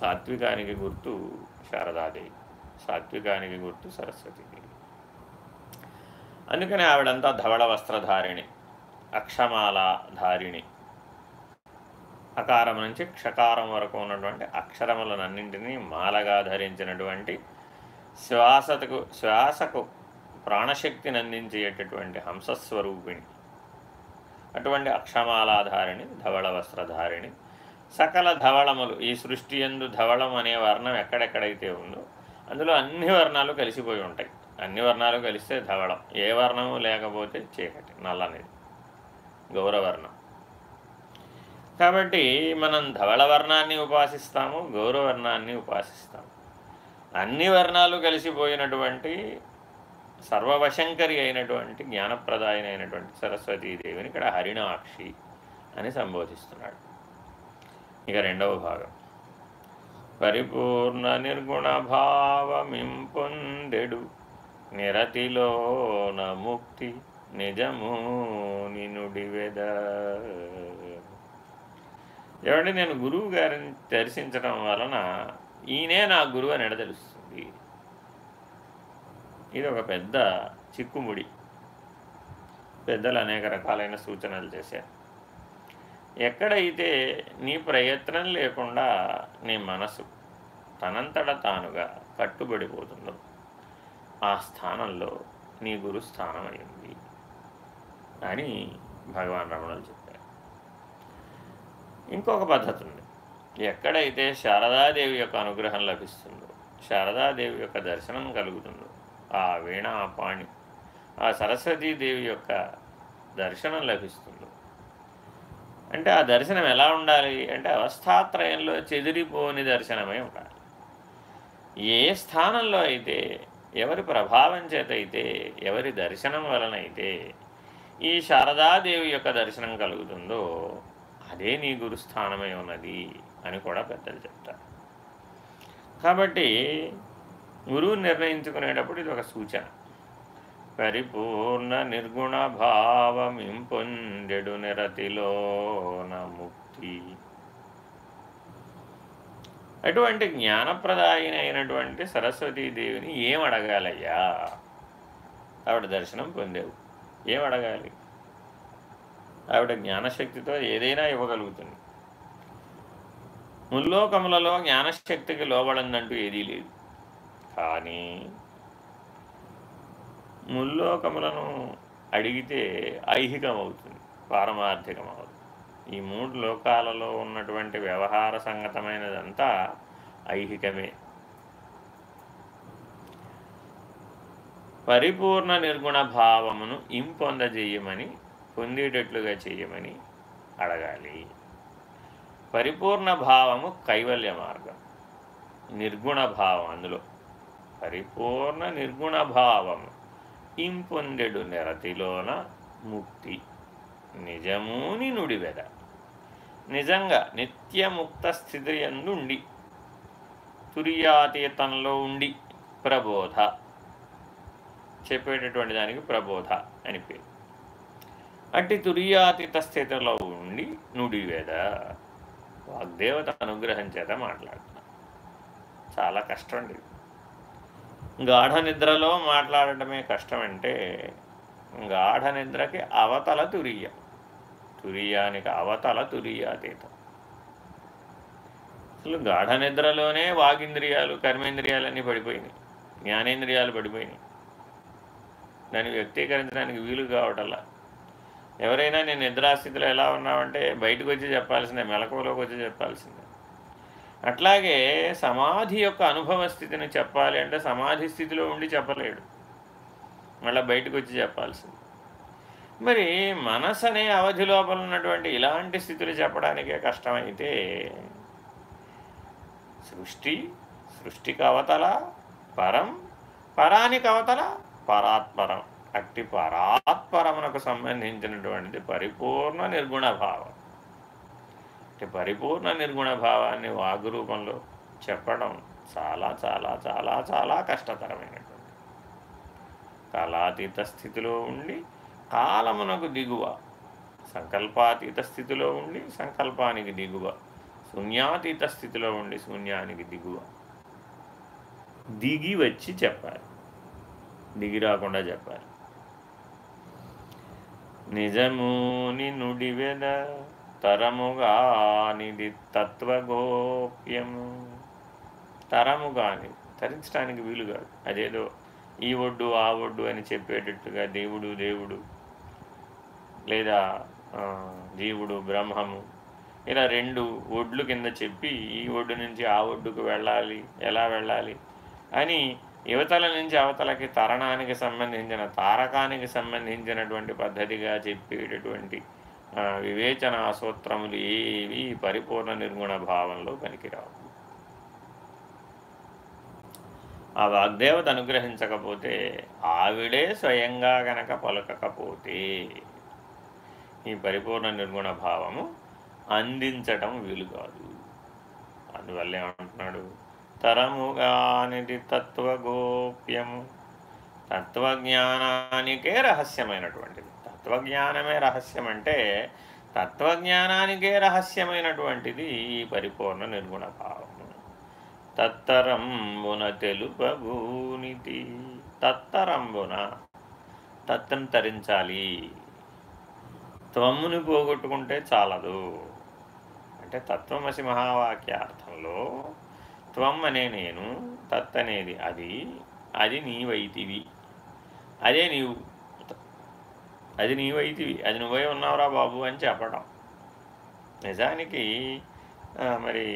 సాత్వికానికి గుర్తు శారదాదేవి. సాత్వికానికి గుర్తు సరస్వతిదేవి. అందుకని ఆవిడంతా ధవళ వస్త్రధారిణి అక్షమాల ధారిణి. అకారం నుంచి క్షకారం వరకు ఉన్నటువంటి అక్షరములనన్నింటినీ మాలగా ధరించినటువంటి శ్వాసకు శ్వాసకు ప్రాణశక్తిని అందించేటటువంటి హంసస్వరూపిణి. అటువంటి అక్షమాలాధారిణి ధవళ వస్త్రధారిణి. సకల ధవళములు ఈ సృష్టి ఎందు ధవళం అనే వర్ణం ఎక్కడెక్కడైతే ఉందో అందులో అన్ని వర్ణాలు కలిసిపోయి ఉంటాయి. అన్ని వర్ణాలు కలిస్తే ధవళం. ఏ వర్ణము లేకపోతే చీకటి నల్లనేది. గౌరవర్ణం. కాబట్టి మనం ధవళ వర్ణాన్ని ఉపాసిస్తాము గౌరవర్ణాన్ని ఉపాసిస్తాము. అన్ని వర్ణాలు కలిసిపోయినటువంటి సర్వవశంకరి అయినటువంటి జ్ఞానప్రదాయన అయినటువంటి సరస్వతీదేవిని ఇక్కడ హరిణాక్షి అని సంబోధిస్తున్నాడు. ఇక రెండవ భాగం. పరిపూర్ణ నిర్గుణ భావమింపొందెడు. నిరతిలోన ముక్తి నిజము నినుడివెద. ఏమంటే నేను గురువు గారిని దర్శించడం వలన ఈయనే నా గురువు అని ఎడతెలుస్తుంది. ఇది ఒక పెద్ద చిక్కుముడి. పెద్దలు అనేక రకాలైన సూచనలు చేశారు. ఎక్కడైతే నీ ప్రయత్నం లేకుండా నీ మనసు తనంతట తానుగా కట్టుబడిపోతుందో ఆ స్థానంలో నీ గురు స్థానం అయింది అని భగవాన్ రమణులు చెప్పారు. ఇంకొక పద్ధతి ఉంది. ఎక్కడైతే శారదాదేవి యొక్క అనుగ్రహం లభిస్తుందో శారదాదేవి యొక్క దర్శనం కలుగుతుందో ఆ వీణాపాణి ఆ సరస్వతీదేవి యొక్క దర్శనం లభిస్తుందో. అంటే ఆ దర్శనం ఎలా ఉండాలి? అంటే అవస్థాత్రయంలో చెదిరిపోని దర్శనమై ఉండాలి. ఏ స్థానంలో అయితే ఎవరి ప్రభావం చేత అయితే ఎవరి దర్శనం వలనైతే ఈ శారదాదేవి యొక్క దర్శనం కలుగుతుందో అదే నీ గురుస్థానమై ఉన్నది. అని కూడా పెద్దలు చెప్తారు. కాబట్టి గురువు నిర్ణయించుకునేటప్పుడు ఇది ఒక సూచన. పరిపూర్ణ నిర్గుణ భావమింపొందెడు నిరతిలోన ముక్తి. అటువంటి జ్ఞానప్రదాయిని అయినటువంటి సరస్వతీదేవిని ఏం అడగాలయ్యా? ఆవిడ దర్శనం పొందేవు. ఏం అడగాలి? ఆవిడ జ్ఞానశక్తితో ఏదైనా ఇవ్వగలుగుతుంది. ముల్లోకములలో జ్ఞానశక్తికి లోబడిందంటూ ఏదీ లేదు. కానీ ముల్లోకములను అడిగితే ఐహికం అవుతుంది పారమార్థికం అవుతుంది ఈ మూడు లోకాలలో ఉన్నటువంటి వ్యవహార సంగతమైనదంతా ఐహికమే. పరిపూర్ణ నిర్గుణ భావమును ఇంపొందజేయమని పొందేటట్లుగా చేయమని అడగాలి. పరిపూర్ణ భావము కైవల్య మార్గం. నిర్గుణ భావం అందులో. పరిపూర్ణ నిర్గుణ భావము. ఇంపొందెడు నెరతిలోన ముక్తి. నిజమూని నుడివెద నిజంగా నిత్యముక్త స్థితి ఉండి తురియాతీతంలో ఉండి ప్రబోధ. చెప్పేటటువంటి దానికి ప్రబోధ అని పేరు. అట్టి తురియాతీత స్థితిలో ఉండి నుడివేద వాగ్దేవత అనుగ్రహం చేత మాట్లాడుతున్నా. చాలా కష్టం అండి గాఢ నిద్రలో మాట్లాడటమే కష్టం అంటే గాఢ నిద్రకి అవతల తురియ. తురియానికి అవతల తురియాతీతం అసలు గాఢ నిద్రలోనే వాగింద్రియాలు కర్మేంద్రియాలన్నీ పడిపోయినాయి. జ్ఞానేంద్రియాలు పడిపోయినాయి. దాన్ని వ్యక్తీకరించడానికి వీలు కావటల్లా ఎవరైనా నేను నిద్రాస్థితిలో ఎలా ఉన్నామంటే బయటకు వచ్చి చెప్పాల్సిందే మెలకువలోకి వచ్చి చెప్పాల్సిందే. అట్లాగే సమాధి యొక్క అనుభవ స్థితిని చెప్పాలి అంటే సమాధి స్థితిలో ఉండి చెప్పలేడు. మళ్ళీ బయటకు వచ్చి చెప్పాల్సింది. మరి మనసు అనే అవధి లోపల ఉన్నటువంటి ఇలాంటి స్థితులు చెప్పడానికే కష్టమైతే సృష్టి సృష్టికి అవతల పరం పరానికి అవతల పరాత్పరం. అట్టి పరాత్పరమునకు సంబంధించినటువంటిది పరిపూర్ణ నిర్గుణ భావం. అంటే పరిపూర్ణ నిర్గుణ భావాన్ని వాగ్రూపంలో చెప్పడం చాలా చాలా చాలా చాలా కష్టతరమైనటువంటి కాలాతీత స్థితిలో ఉండి కాలమునకు దిగువ సంకల్పాతీత స్థితిలో ఉండి సంకల్పానికి దిగువ శూన్యాతీత స్థితిలో ఉండి శూన్యానికి దిగువ. దిగి వచ్చి చెప్పాలి. దిగి రాకుండా చెప్పాలి. నిజముని నుడివెద తరముగానిది తత్వగోప్యము. తరముగాని తరించడానికి వీలు కాదు. అదేదో ఈ ఒడ్డు ఆ ఒడ్డు అని చెప్పేటట్టుగా దేవుడు దేవుడు లేదా జీవుడు బ్రహ్మము ఇలా రెండు ఒడ్లు కింద చెప్పి ఈ ఒడ్డు నుంచి ఆ ఒడ్డుకు వెళ్ళాలి ఎలా వెళ్ళాలి అని యువతల నుంచి అవతలకి తరణానికి సంబంధించిన తారకానికి సంబంధించినటువంటి పద్ధతిగా చెప్పేటటువంటి వివేచన సూత్రములు ఏవి పరిపూర్ణ నిర్గుణ భావంలో పనికిరావు. ఆ వాగ్దేవత అనుగ్రహించకపోతే ఆవిడే స్వయంగా గనక పలకకపోతే ఈ పరిపూర్ణ నిర్గుణ భావము అందించటం వీలు కాదు. అందువల్ల ఏమంటున్నాడు? తరముగానిది తత్వగోప్యము. తత్వజ్ఞానానికే రహస్యమైనటువంటిది. తత్వజ్ఞానమే రహస్యం అంటే తత్వజ్ఞానానికే రహస్యమైనటువంటిది ఈ పరిపూర్ణ నిర్గుణ భావము. తత్తరంబున తెలుపగూనితి తత్తరంబున తత్తును తరించాలి. త్వమ్ముని పోగొట్టుకుంటే చాలదు. అంటే తత్వమసి మహావాక్యార్థంలో త్వం అనే నేను తత్ అనేది అది అది నీవైతివి. అదే నీవు అది నీవైతివి అది నువ్వే ఉన్నావురా బాబు అని చెప్పడం. నిజానికి మరి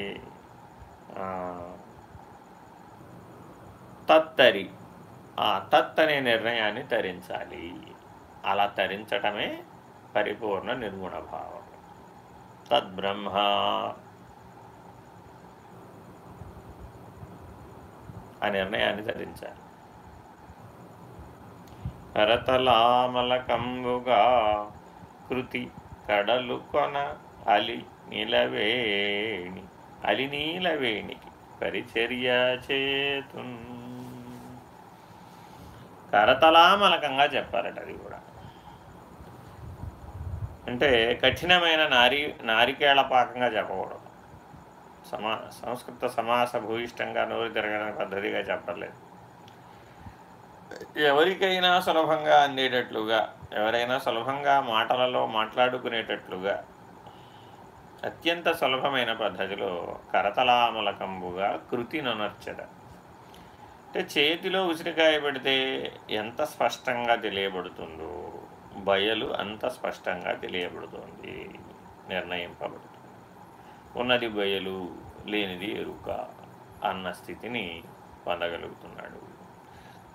తత్తరి ఆ తత్ అనే నిర్ణయాన్ని తరించాలి. అలా తరించటమే పరిపూర్ణ నిర్గుణ భావం. తద్బ్రహ్మ ఆ నిర్ణయాన్ని ధరించాలి కరతలామలకంబుగా కృతి కడలు కొన అలి నీలవేణి అలి నీలవేణికి పరిచర్య చేతు కరతలామలకంగా చెప్పారట అది కూడా. అంటే కఠినమైన నారి నారికేళ పాకంగా చెప్పకూడదు. సమా సంస్కృత సమాస భూయిష్టంగా నోరు తిరగడానికి పద్ధతిగా చెప్పలేదు ఎవరికైనా సులభంగా అందేటట్లుగా ఎవరైనా సులభంగా మాటలలో మాట్లాడుకునేటట్లుగా అత్యంత సులభమైన పద్ధతిలో కరతలామలకంబుగా కృతి నొనర్చద. అంటే చేతిలో ఉసిరికాయ పెడితే ఎంత స్పష్టంగా తెలియబడుతుందో బయలు అంత స్పష్టంగా తెలియబడుతుంది నిర్ణయింపబడుతుంది. ఉన్నది బయలు లేనిది ఎరుక అన్న స్థితిని పొందగలుగుతున్నాడు.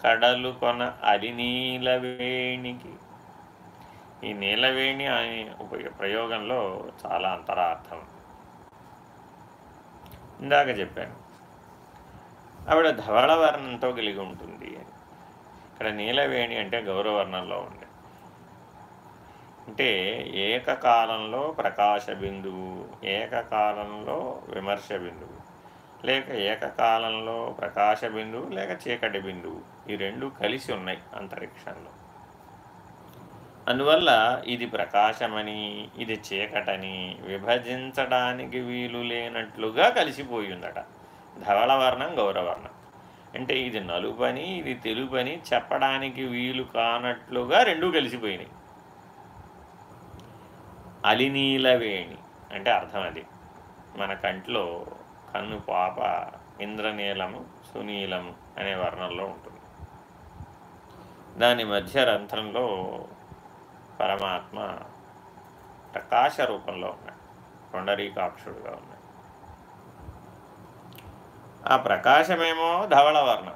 కడలు కొన అది నీలవేణికి ఈ నీలవేణి అనే ప్రయోగంలో చాలా అంతరార్థం. ఇందాక చెప్పాను. ఆవిడ ధవళ వర్ణంతో కలిగి ఉంటుంది. ఇక్కడ నీలవేణి అంటే గౌరవర్ణంలో ఉండే. అంటే ఏకకాలంలో ప్రకాశ బిందువు ఏకకాలంలో విమర్శ బిందువు లేక ఏకకాలంలో ప్రకాశ బిందువు లేక చీకటి బిందువు ఈ రెండు కలిసి ఉన్నాయి అంతరిక్షంలో. అందువల్ల ఇది ప్రకాశమని ఇది చీకటని విభజించడానికి వీలు లేనట్లుగా కలిసిపోయిందట ధవళవర్ణం గౌరవర్ణం అంటే ఇది నలుపని ఇది తెలుపని చెప్పడానికి వీలు కానట్లుగా రెండూ కలిసిపోయినాయి. అలినీలవేణి అంటే అర్థం అది. మన కంట్లో కన్ను పాప ఇంద్రనీలము సునీలము అనే వర్ణంలో ఉంటుంది. దాని మధ్య రంధ్రంలో పరమాత్మ ప్రకాశ రూపంలో ఉన్నాయి. కొండరీకాక్షుడుగా ఉన్నాయి. ఆ ప్రకాశమేమో ధవళవర్ణం.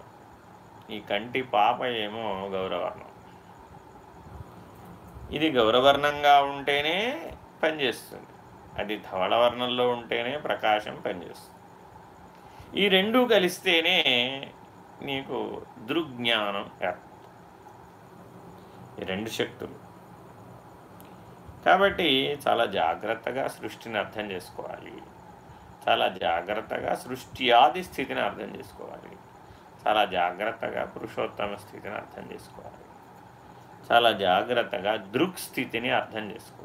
ఈ కంటి పాప ఏమో గౌరవర్ణం. ఇది గౌరవర్ణంగా ఉంటేనే పనిచేస్తుంది. అది ధవళవర్ణంలో ఉంటేనే ప్రకాశం పనిచేస్తుంది. ఈ రెండూ కలిస్తేనే నీకు దృగ్జ్ఞానం ఈ రెండు శక్తులు. కాబట్టి చాలా జాగ్రత్తగా సృష్టిని అర్థం చేసుకోవాలి. చాలా జాగ్రత్తగా సృష్టి ఆది స్థితిని అర్థం చేసుకోవాలి. చాలా జాగ్రత్తగా పురుషోత్తమ స్థితిని అర్థం చేసుకోవాలి. చాలా జాగ్రత్తగా దృక్ స్థితిని అర్థం చేసుకోవాలి.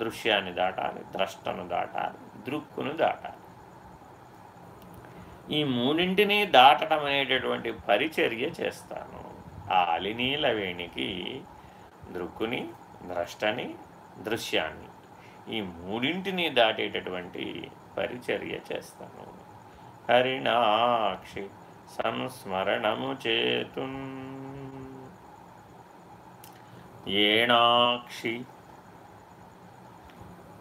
దృశ్యాన్ని దాటాలి ద్రష్టను దాటాలి దృక్కును దాటాలి. ఈ మూడింటిని దాటడం అనేటటువంటి పరిచర్య చేస్తాను. ఆ వేణికి దృక్కుని ద్రష్టని దృశ్యాన్ని ఈ మూడింటిని దాటేటటువంటి పరిచర్య చేస్తాను. హరిణాక్షి సంస్మరణము చేతు ఏణాక్షి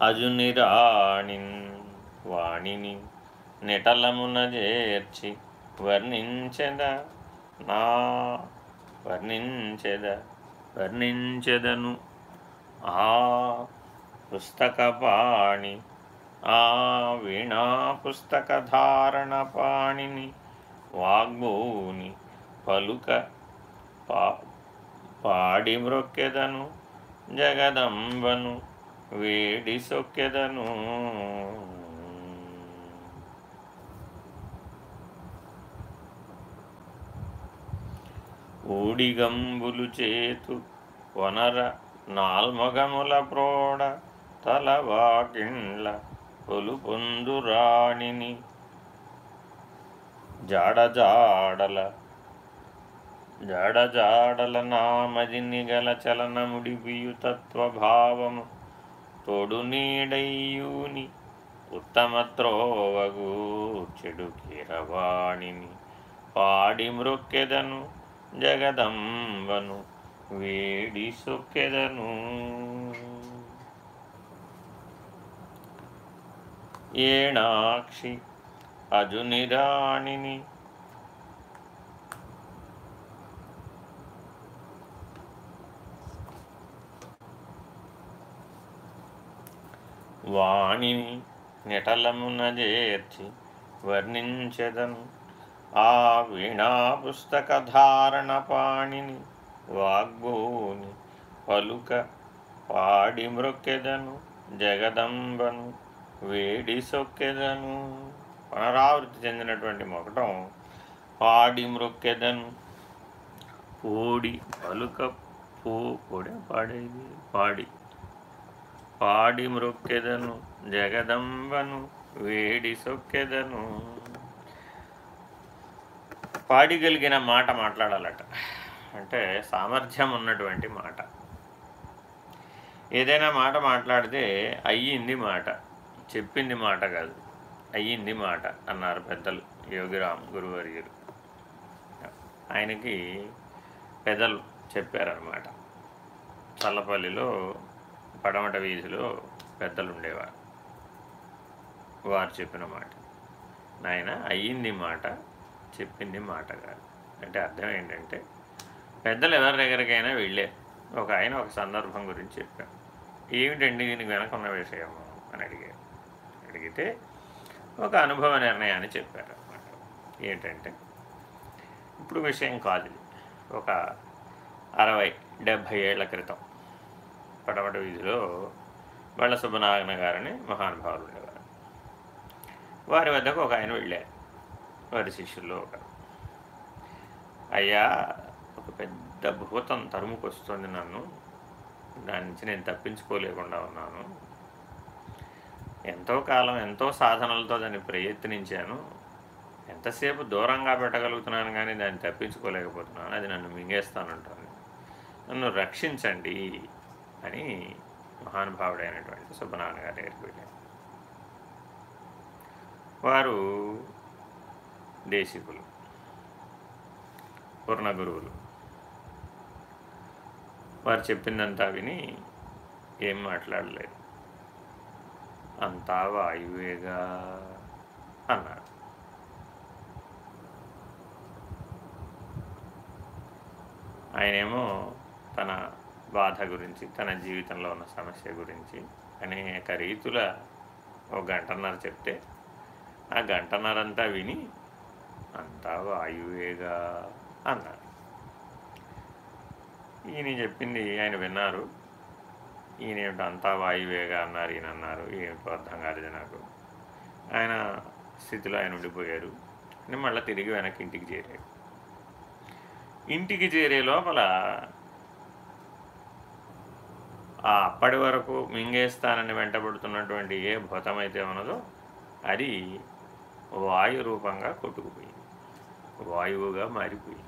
అజునిరాణిన్ వాణిని నిటలమున చేర్చి వర్ణించెద నా వర్ణించెద వర్ణించెదను. ఆ పుస్తకపాణి ఆ వీణా పుస్తకధారణ పాణిని వాగ్భూని పలుక పా పాడి మ్రొక్కెదను జగదంబను. వేడి సొక్కెదను ఊడిగంబులు చేతు వనర నాల్మగముల ప్రోడ తలవాకిండ్ల పొలుపొందు రాణిని జాడజాడల జాడజాడల నామదిని గల చలనముడిపియు తత్వభావము తోడు నీడయ్యూని ఉత్తమత్రోవగు చెడు కీరవాణిని పాడి మృక్కెదను జగదంబను వేడి సొక్కెదను. ఏణాక్షి అజునిరాణిని వాణిని నిటలమున చేర్చి వర్ణించెదను. ఆ వీణా పుస్తకధారణ పాణిని వాగ్భూని పలుక పాడి మ్రొక్కెదను. జగదంబను వేడి సొక్కెదను. పునరావృతి చెందినటువంటి మొకటం పాడి మ్రొక్కెదను. పోడి పలుక పో కూడా పాడేది. పాడి పాడి మృక్కెదను జగదంబను వేడి సొక్కెదను. పాడిగలిగిన మాట మాట్లాడాలట. అంటే సామర్థ్యం ఉన్నటువంటి మాట. ఏదైనా మాట మాట్లాడితే అయ్యింది మాట. చెప్పింది మాట కాదు. అయ్యింది మాట అన్నారు పెద్దలు యోగిరామ్ గురువర్యులు ఆయనకి పెద్దలు చెప్పారనమాట చల్లపల్లిలో పడమట వీధిలో పెద్దలు ఉండేవారు వారు చెప్పిన మాట. నాయన అయ్యింది మాట చెప్పింది మాట కాదు. అంటే అర్థం ఏంటంటే పెద్దలు ఎవరి దగ్గరికైనా వెళ్ళే ఒక ఆయన ఒక సందర్భం గురించి చెప్పారు. ఏమిటండి దీనికి వెనకున్న విషయము? అని అడిగారు. అడిగితే ఒక అనుభవ నిర్ణయాన్ని చెప్పారు అనమాట ఏంటంటే ఇప్పుడు విషయం కాదు ఒక అరవై డెబ్భై ఏళ్ళ క్రితం. పడమట వీధిలో బళ్ళ సుబ్బనారాయణ గారని మహానుభావులు ఉండేవారు వారి వద్దకు ఒక ఆయన వెళ్ళారు. వారి శిష్యుల్లో ఒక అయ్యా ఒక పెద్ద భూతం తరుముకొస్తుంది నన్ను. దాని నుంచి నేను తప్పించుకోలేకుండా ఉన్నాను. ఎంతో కాలం ఎంతో సాధనలతో దాన్ని ప్రయత్నించాను. ఎంతసేపు దూరంగా పెట్టగలుగుతున్నాను కానీ దాన్ని తప్పించుకోలేకపోతున్నాను. అది నన్ను మింగేస్తానంటాను నన్ను రక్షించండి. అని మహానుభావుడైనటువంటి సుబ్బనారాయణ గారి దగ్గరికి వెళ్ళారు వారు దేశికులు పూర్ణ గురువులు వారు చెప్పిందంతా విని ఏం మాట్లాడలేదు. అంతా వాయువేగా అన్నాడు ఆయనేమో తన బాధ గురించి తన జీవితంలో ఉన్న సమస్య గురించి అనేక రీతుల ఒక గంటన్నర చెప్తే ఆ గంటన్నరంతా విని అంతా వాయువేగా అన్నారు. ఈయన చెప్పింది ఆయన విన్నారు. ఈయన ఏమిటో అంతా వాయువేగా అన్నారు ఈయన అన్నారు ఏమిటో అర్థం కాలేదు నాకు. ఆయన స్థితిలో ఆయన ఉండిపోయారు. అని మళ్ళీ తిరిగి వెనక్కి ఇంటికి చేరాడు. ఇంటికి చేరే లోపల ఆ అప్పటి వరకు మింగేస్తానని వెంటబడుతున్నటువంటి ఏ భూతమైతే ఉన్నదో అది వాయు రూపంగా కొట్టుకుపోయింది. వాయువుగా మారిపోయింది.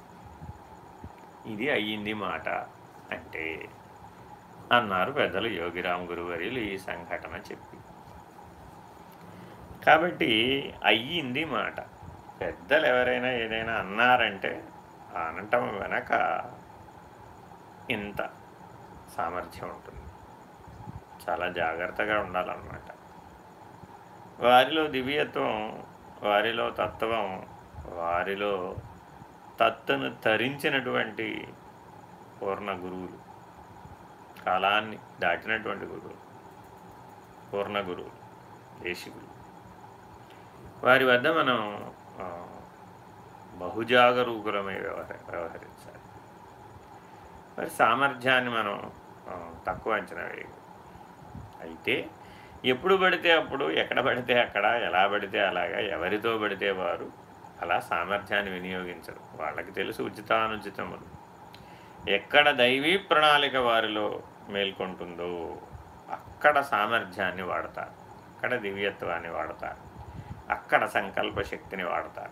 ఇది అయ్యింది మాట అంటే అన్నారు పెద్దలు యోగిరామ్ గురువర్యులు ఈ సంఘటన చెప్పి. కాబట్టి అయ్యింది మాట. పెద్దలు ఎవరైనా ఏదైనా అన్నారంటే అనటం వెనక ఇంత సామర్థ్యం ఉంటుంది. చాలా జాగ్రత్తగా ఉండాలన్నమాట. వారిలో దివ్యత్వం వారిలో తత్వం వారిలో తత్తును తరించినటువంటి పూర్ణ గురువులు. కాలాన్ని దాటినటువంటి గురువులు. పూర్ణ గురువులు. దేశికులు వారి వద్ద మనం బహుజాగరూకులమై వ్యవహ వ్యవహరించాలి. వారి సామర్థ్యాన్ని మనం తక్కువ అంచనా వేయదు అయితే ఎప్పుడు పడితే అప్పుడు ఎక్కడ పడితే అక్కడ ఎలా పడితే అలాగా ఎవరితో పడితే వారు అలా సామర్థ్యాన్ని వినియోగించరు. వాళ్ళకి తెలుసు ఉచితానుచితములు ఎక్కడ దైవీ ప్రణాళిక వారిలో మేల్కొంటుందో అక్కడ సామర్థ్యాన్ని వాడతారు. అక్కడ దివ్యత్వాన్ని వాడతారు. అక్కడ సంకల్ప శక్తిని వాడతారు.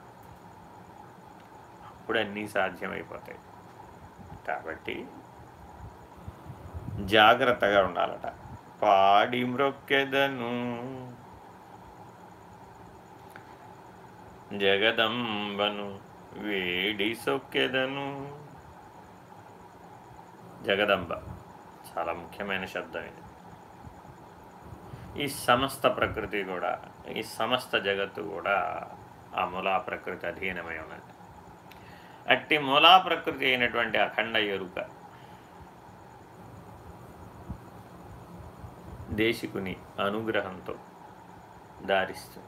అప్పుడు అన్నీ సాధ్యమైపోతాయి. కాబట్టి జాగ్రత్తగా ఉండాలట. పాడి మ్రొక్కెదను జగదంబను వేడి సొక్కెదను. జగదంబ చాలా ముఖ్యమైన శబ్దం ఇది. ఈ సమస్త ప్రకృతి కూడా ఈ సమస్త జగత్తు కూడా ఆ మూలా ప్రకృతి అధీనమై ఉన్నది. అట్టి మూలా ప్రకృతి అయినటువంటి అఖండ ఎరుక. దేశికుని అనుగ్రహంతో దారిస్తుంది.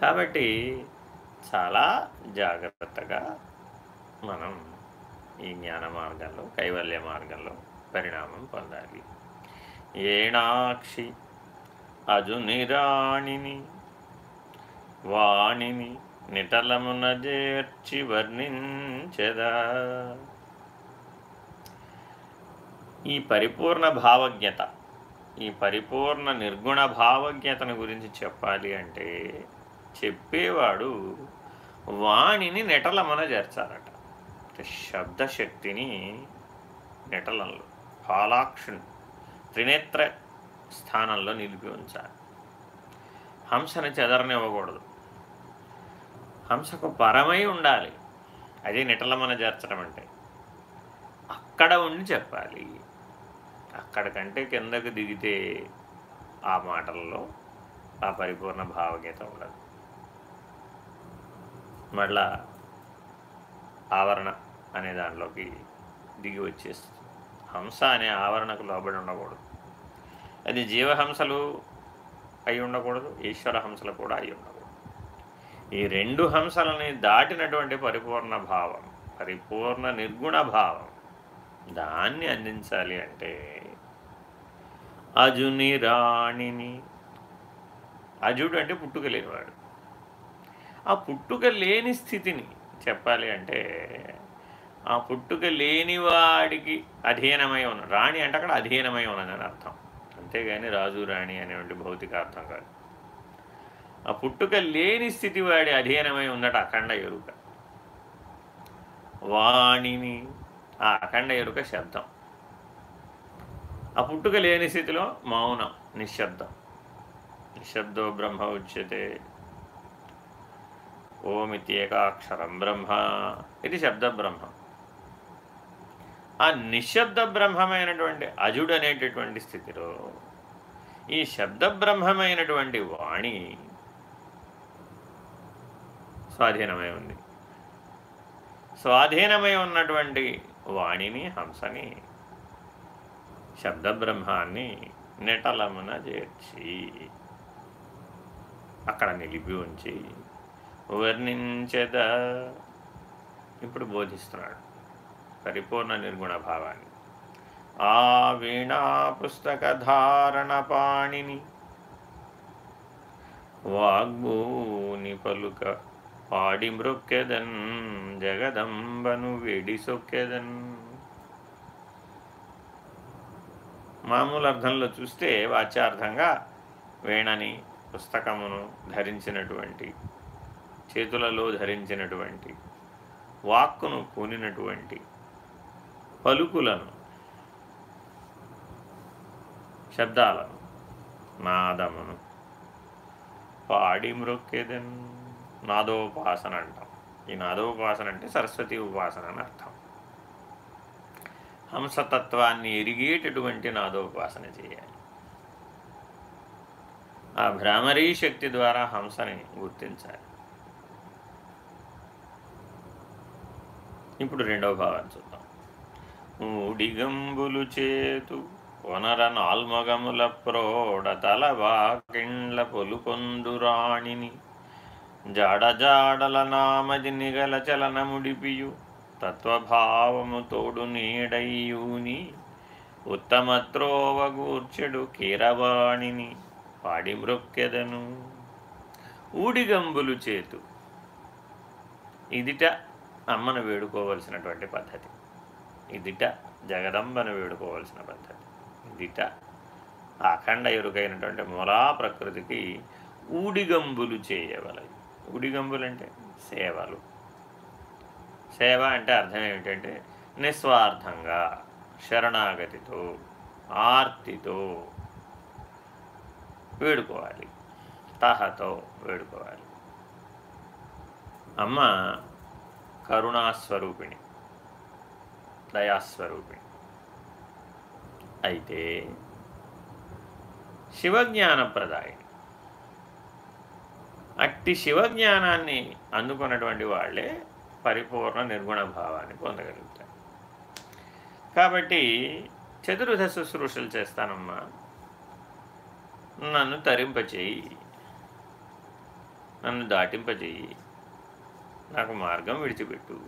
కాబట్టి చాలా జాగ్రత్తగా మనం ఈ జ్ఞాన మార్గంలో కైవల్య మార్గంలో పరిణామం పొందాలి. ఏణాక్షి అజునిరాణిని వాణిని నిటలమున చేర్చి వర్ణించెదా. ఈ పరిపూర్ణ భావజ్ఞత ఈ పరిపూర్ణ నిర్గుణ భావజ్ఞతను గురించి చెప్పాలి అంటే చెప్పేవాడు వాణిని నెటలమన చేర్చాలట. శబ్దశక్తిని నెటలంలో పాలాక్షుని త్రినేత్ర స్థానంలో నిలిపి ఉంచాలి. హంసని చెదరనివ్వకూడదు. హంసకు పరమై ఉండాలి. అదే నిటలమన చేర్చడం అంటే అక్కడ ఉండి చెప్పాలి. అక్కడికంటే కిందకు దిగితే ఆ మాటల్లో ఆ పరిపూర్ణ భావగీత ఉండదు. మళ్ళా ఆవరణ అనే దానిలోకి దిగి వచ్చేస్తుంది. హంస అనే ఆవరణకు లోబడి ఉండకూడదు. అది జీవహంసలు అయి ఉండకూడదు ఈశ్వర హంసలు కూడా అయి ఉండకూడదు. ఈ రెండు హంసలని దాటినటువంటి పరిపూర్ణ భావం పరిపూర్ణ నిర్గుణ భావం దాన్ని అందించాలి అంటే అజుని రాణిని. అజుడు అంటే పుట్టుక లేనివాడు. ఆ పుట్టుక లేని స్థితిని చెప్పాలి అంటే ఆ పుట్టుక లేనివాడికి అధీనమై ఉన్న రాణి అంటే అక్కడ అధీనమై ఉన్నదని అర్థం. అంతేగాని రాజు రాణి అనేటువంటి భౌతిక అర్థం కాదు. ఆ పుట్టుక లేని స్థితి వాడి అధీనమై ఉన్నట అఖండ ఎరుక. వాణిని ఆ అఖండ ఎరుక శబ్దం. ఆ పుట్టుక లేని స్థితిలో మౌనం నిశ్శబ్దం. నిశ్శబ్దో బ్రహ్మ ఉచ్యతే. ఓమిత్యేకాక్షరం బ్రహ్మ ఇది శబ్ద బ్రహ్మ. ఆ నిశ్శబ్ద బ్రహ్మమైనటువంటి అజుడు అనేటటువంటి స్థితిలో ఈ శబ్ద బ్రహ్మమైనటువంటి వాణి స్వాధీనమై ఉంది. స్వాధీనమై ఉన్నటువంటి వాణిని హంసని శబ్దబ్రహ్మాన్ని నెటలమున చేర్చి అక్కడ నిలిపి ఉంచి వర్ణించేద. ఇప్పుడు బోధిస్తున్నాడు పరిపూర్ణ నిర్గుణ భావాన్ని. ఆ వీణా పుస్తక ధారణ పాణిని వాగ్భూని పలుక పాడి మృక్కెదన్ జగదంబను వెడి మామూలు అర్థంలో చూస్తే వాచ్యార్థంగా వేణని పుస్తకమును ధరించినటువంటి చేతులలో ధరించినటువంటి వాక్కును పూనినటువంటి పలుకులను శబ్దాలను నాదమును పాడి మృక్కెదన్ నాదోపాసన అంటాం ఈ నాదోపాసన అంటే సరస్వతి ఉపాసన అని అర్థం. హంసతత్వాన్ని ఎరిగేటటువంటి నాదోపాసన చేయాలి. ఆ భ్రామరీ శక్తి ద్వారా హంసని గుర్తించాలి. ఇప్పుడు రెండవ భావాన్ని చూద్దాం. ఊడిగంబులు చేతు వనర నాల్మగముల ప్రోడ తల వాకిండ్ల పొలుకొందురాణిని జాడజాడల నామది నిగల చలనముడిపియు తత్వభావము తోడు నీడయ్యూని ఉత్తమత్రోవగూర్చెడు కీరవాణిని పాడిమ్రొక్కెదను ఊడిగంబులు చేతు. ఇదిట అమ్మను వేడుకోవలసినటువంటి పద్ధతి. ఇదిట జగదంబను వేడుకోవలసిన పద్ధతి. ఇదిట అఖండ ఎరుకైనటువంటి మూలా ప్రకృతికి ఊడిగంబులు చేయవలయి. ఊడిగంబులు అంటే సేవలు. సేవ అంటే అర్థం ఏమిటంటే నిస్వార్థంగా శరణాగతితో ఆర్తితో వేడుకోవాలి. తహతో వేడుకోవాలి. అమ్మ కరుణాస్వరూపిణి దయాస్వరూపిణి. అయితే శివజ్ఞానప్రదాయిని అట్టి శివజ్ఞానాన్ని అందుకున్నటువంటి వాళ్ళే పరిపూర్ణ నిర్గుణ భావాన్ని పొందగలుగుతారు. కాబట్టి చతుర్విధ శుశ్రూషలు చేస్తానమ్మా. నన్ను తరింపచేయి నన్ను దాటింపచేయి నాకు మార్గం విడిచిపెట్టు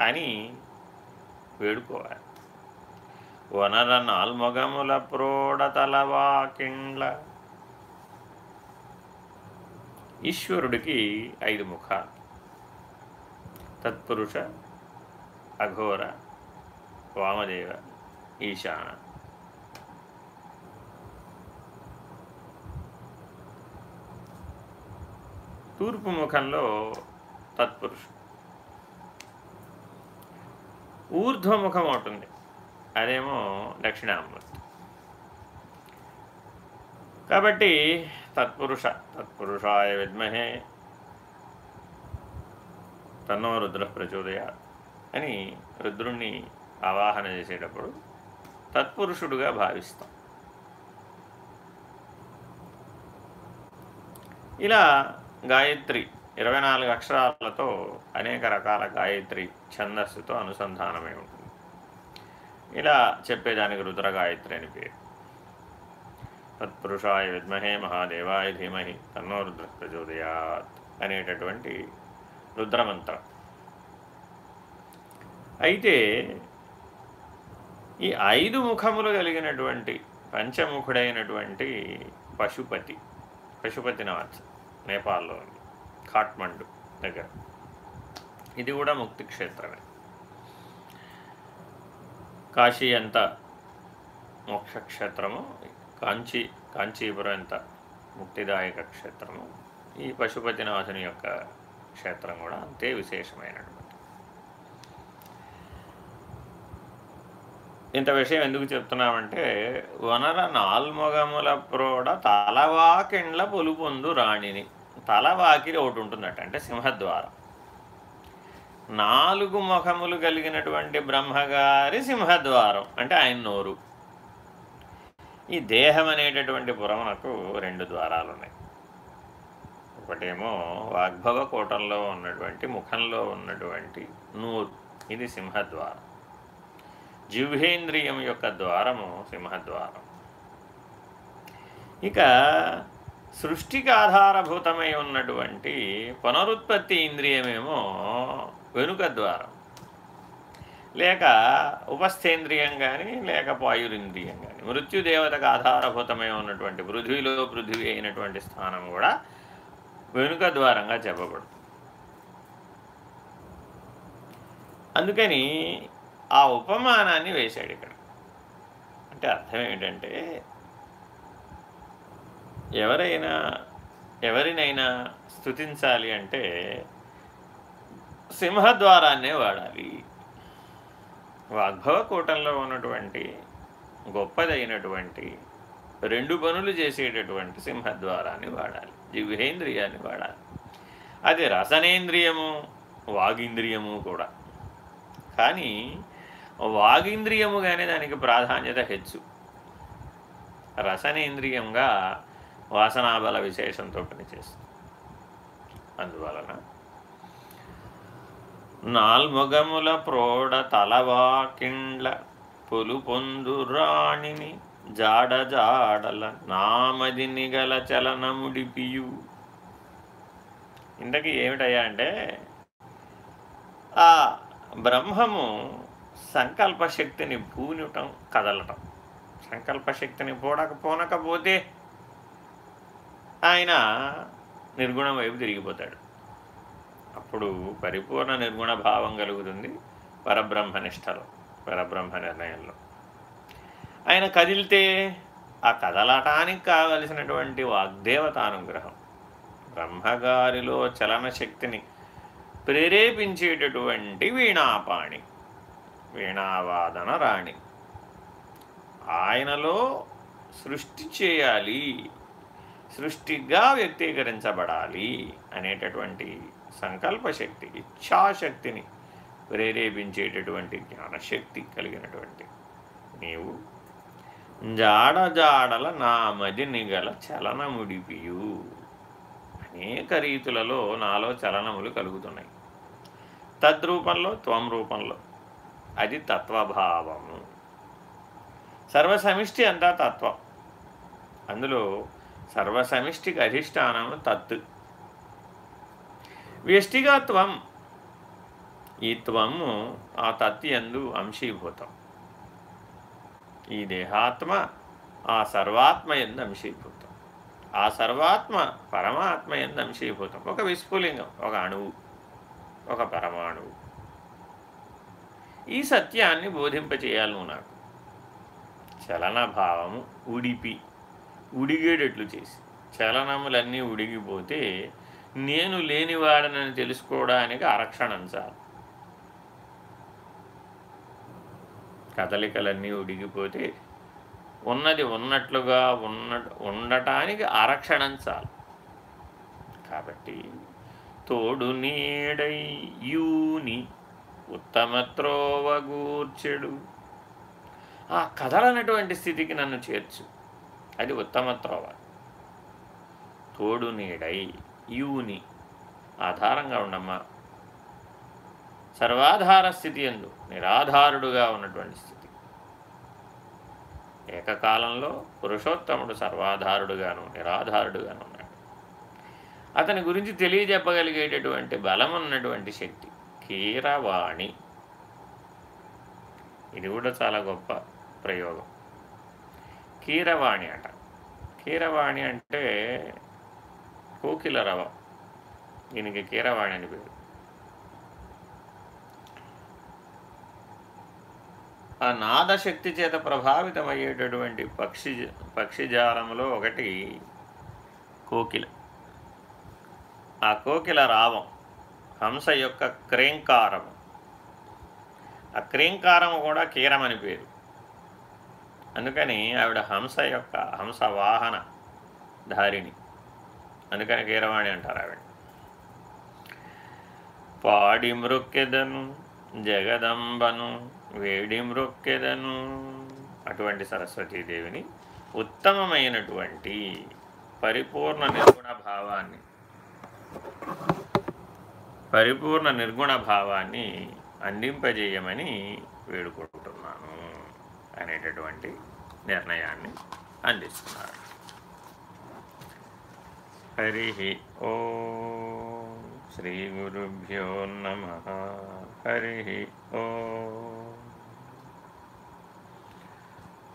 అని వేడుకోవాలి. వనర నాల్మొగముల ప్రోడ ఈశ్వరుడికి ఐదు ముఖాలు తత్పురుష అఘోర వామదేవ ఈశాన. తూర్పు ముఖంలో తత్పురుషు ఊర్ధ్వముఖం ఉంటుంది అదేమో దక్షిణామూర్తి. కాబట్టి తత్పురుష తత్పురుషాయ విద్మహే. తన్నో రుద్ర ప్రచోదయ అని రుద్రుణ్ణి ఆవాహన చేసేటప్పుడు తత్పురుషుడుగా భావిస్తాం. ఇలా గాయత్రి ఇరవై నాలుగు అక్షరాలతో అనేక రకాల గాయత్రి ఛందస్సుతో అనుసంధానమై ఉంటుంది. ఇలా చెప్పేదానికి రుద్ర గాయత్రి అని పేరు. తత్పురుషాయ విద్మహే మహాదేవాయ ధీమహి తన్నో రుద్ర ప్రచోదయాత్ అనేటటువంటి రుద్రమంత్రం. అయితే ఈ ఐదు ముఖములు కలిగినటువంటి పంచముఖుడైనటువంటి పశుపతి పశుపతినాథ్ నేపాల్లో ఉంది ఖాట్మండు దగ్గర. ఇది కూడా ముక్తి క్షేత్రమే. కాశీ అంత మోక్షక్షేత్రము కాంచీ కాంచీపురం ఎంత ముక్తిదాయక క్షేత్రము. ఈ పశుపతినాథుని యొక్క క్షేత్రం కూడా అంతే విశేషమైనటువంటి. ఇంత విషయం ఎందుకు చెప్తున్నామంటే వనర నాల్మొగముల ప్రోడ తలవాకిండ్ల పొలుపొందు రాణిని. తలవాకిలి ఒకటి ఉంటుందట అంటే సింహద్వారం. నాలుగు ముఖములు కలిగినటువంటి బ్రహ్మగారి సింహద్వారం అంటే ఆయన నోరు. ఈ దేహం అనేటటువంటి పురమునకు రెండు ద్వారాలు ఉన్నాయి ఒకటేమో వాగ్భవ కోటంలో ఉన్నటువంటి ముఖంలో ఉన్నటువంటి నూరు. ఇది సింహద్వారం. జిహ్వేంద్రియం యొక్క ద్వారము సింహద్వారం. ఇక సృష్టికి ఆధారభూతమై ఉన్నటువంటి పునరుత్పత్తి ఇంద్రియమేమో వెనుక ద్వారం. లేక ఉపస్థేంద్రియం కానీ లేక పాయురింద్రియం కానీ మృత్యుదేవతకు ఆధారభూతమై ఉన్నటువంటి పృథ్వీలో పృథ్వీ అయినటువంటి స్థానం కూడా వెనుక ద్వారంగా చెప్పబడుతుంది. అందుకని ఆ ఉపమానాన్ని వేశాడు ఇక్కడ. అంటే అర్థం ఏమిటంటే ఎవరైనా ఎవరినైనా స్థుతించాలి అంటే సింహద్వారాన్నే వాడాలి. వాగ్భవ కూటంలో ఉన్నటువంటి గొప్పదైనటువంటి రెండు పనులు చేసేటటువంటి సింహద్వారాన్ని వాడాలి జిహ్వేంద్రియాన్ని వాడాలి. అది రసనేంద్రియము వాగింద్రియము కూడా. కానీ వాగింద్రియముగానే దానికి ప్రాధాన్యత హెచ్చు. రసనేంద్రియంగా వాసనాబల విశేషంతో పనిచేస్తుంది. అందువలన నాల్ముగముల ప్రోడ తలవాకిండ్ల పులుపొందు రాణిని జాడ జాడల నామదిని గల చలనముడిపియు. ఇంతకీ ఏమిటయ్యా అంటే ఆ బ్రహ్మము సంకల్పశక్తిని పూనిటం కదలటం. సంకల్పశక్తిని పోడకపోనకపోతే ఆయన నిర్గుణం వైపు తిరిగిపోతాడు. అప్పుడు పరిపూర్ణ నిర్గుణ భావం కలుగుతుంది పరబ్రహ్మనిష్టలో. పరబ్రహ్మ నిర్ణయంలో ఆయన కదిలితే ఆ కదలటానికి కావలసినటువంటి వాగ్దేవతానుగ్రహం బ్రహ్మగారిలో చలనశక్తిని ప్రేరేపించేటటువంటి వీణాపాణి వీణావాదన రాణి. ఆయనలో సృష్టి చేయాలి సృష్టిగా వ్యక్తీకరించబడాలి అనేటటువంటి సంకల్పశక్తి ఇచ్ఛాశక్తిని ప్రేరేపించేటటువంటి జ్ఞానశక్తి కలిగినటువంటి నీవు. జాడ జాడల నా గల నిగల చలనముడిపియు. అనేక రీతులలో నాలో చలనములు కలుగుతున్నాయి. తద్రూపంలో త్వం రూపంలో అది తత్వభావము. సర్వసమిష్టి అంతా తత్వం. అందులో సర్వసమిష్టికి అధిష్టానము తత్. వ్యష్టిగా త్వం ఈ త్వము ఆ తత్తి ఎందు అంశీభూతం. ఈ దేహాత్మ ఆ సర్వాత్మ ఎందు అంశీభూతం. ఆ సర్వాత్మ పరమాత్మ ఎందు అంశీభూతం. ఒక విస్ఫులింగం ఒక అణువు ఒక పరమాణువు. ఈ సత్యాన్ని బోధింపచేయాలి నువ్వు నాకు. చలన భావము ఉడిపి ఉడిగేటట్లు చేసి. చలనములన్నీ ఉడిగిపోతే నేను లేనివాడనని తెలుసుకోవడానికి అరక్షణం చాలు. కదలికలన్నీ ఉడిగిపోతే ఉన్నది ఉన్నట్లుగా ఉన్న ఉండటానికి అరక్షణం చాలు. కాబట్టి తోడు నీడై యూని ఉత్తమత్రోవగూర్చెడు ఆ కదలనటువంటి స్థితికి నన్ను చేర్చు. అది ఉత్తమత్రోవ తోడు నీడై యూని ఆధారంగా ఉండమ్మా. సర్వాధార స్థితి ఎందు నిరాధారుడుగా ఉన్నటువంటి స్థితి. ఏకకాలంలో పురుషోత్తముడు సర్వాధారుడుగాను నిరాధారుడుగాను ఉన్నాడు. అతని గురించి తెలియజెప్పగలిగేటటువంటి బలం ఉన్నటువంటి శక్తి కీరవాణి. ఇది కూడా చాలా గొప్ప ప్రయోగం. కీరవాణి అట. కీరవాణి అంటే కోకిల రవ దీనికి కీరవాణి అని పేరు. ఆ నాదశక్తి చేత ప్రభావితమయ్యేటటువంటి పక్షి పక్షిజాలంలో ఒకటి కోకిల. ఆ కోకిల రావం హంస యొక్క క్రేంకారము. ఆ క్రేంకారం కూడా కీరమని పేరు. అందుకని ఆవిడ హంస యొక్క హంస వాహన ధారిణి. అందుకని కీరవాణి అంటారు ఆవిడ. పాడి మృక్కెదను జగదంబను వేడి మృక్కెదను. అటువంటి సరస్వతీదేవిని ఉత్తమమైనటువంటి పరిపూర్ణ నిర్గుణ భావాన్ని పరిపూర్ణ నిర్గుణ భావాన్ని అందింపజేయమని వేడుకుంటున్నాను అనేటటువంటి నిర్ణయాన్ని అందిస్తున్నారు. హరి ఓ శ్రీ గురుభ్యో నమ. హరి ఓ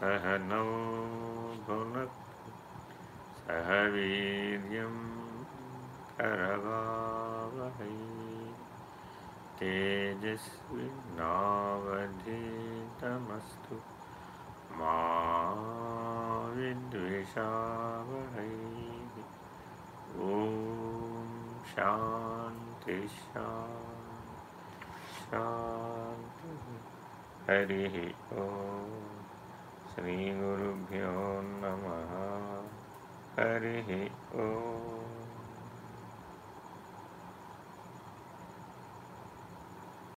सहनौ भुनक्तु सह वीर्यं करवावहै तेजस्विनावधीतमस्तु मा विद्विषावहै ॐ शान्ति शान्तिः। हरिः ॐ श्रीगुरुभ्यो नमः। हरिः ॐ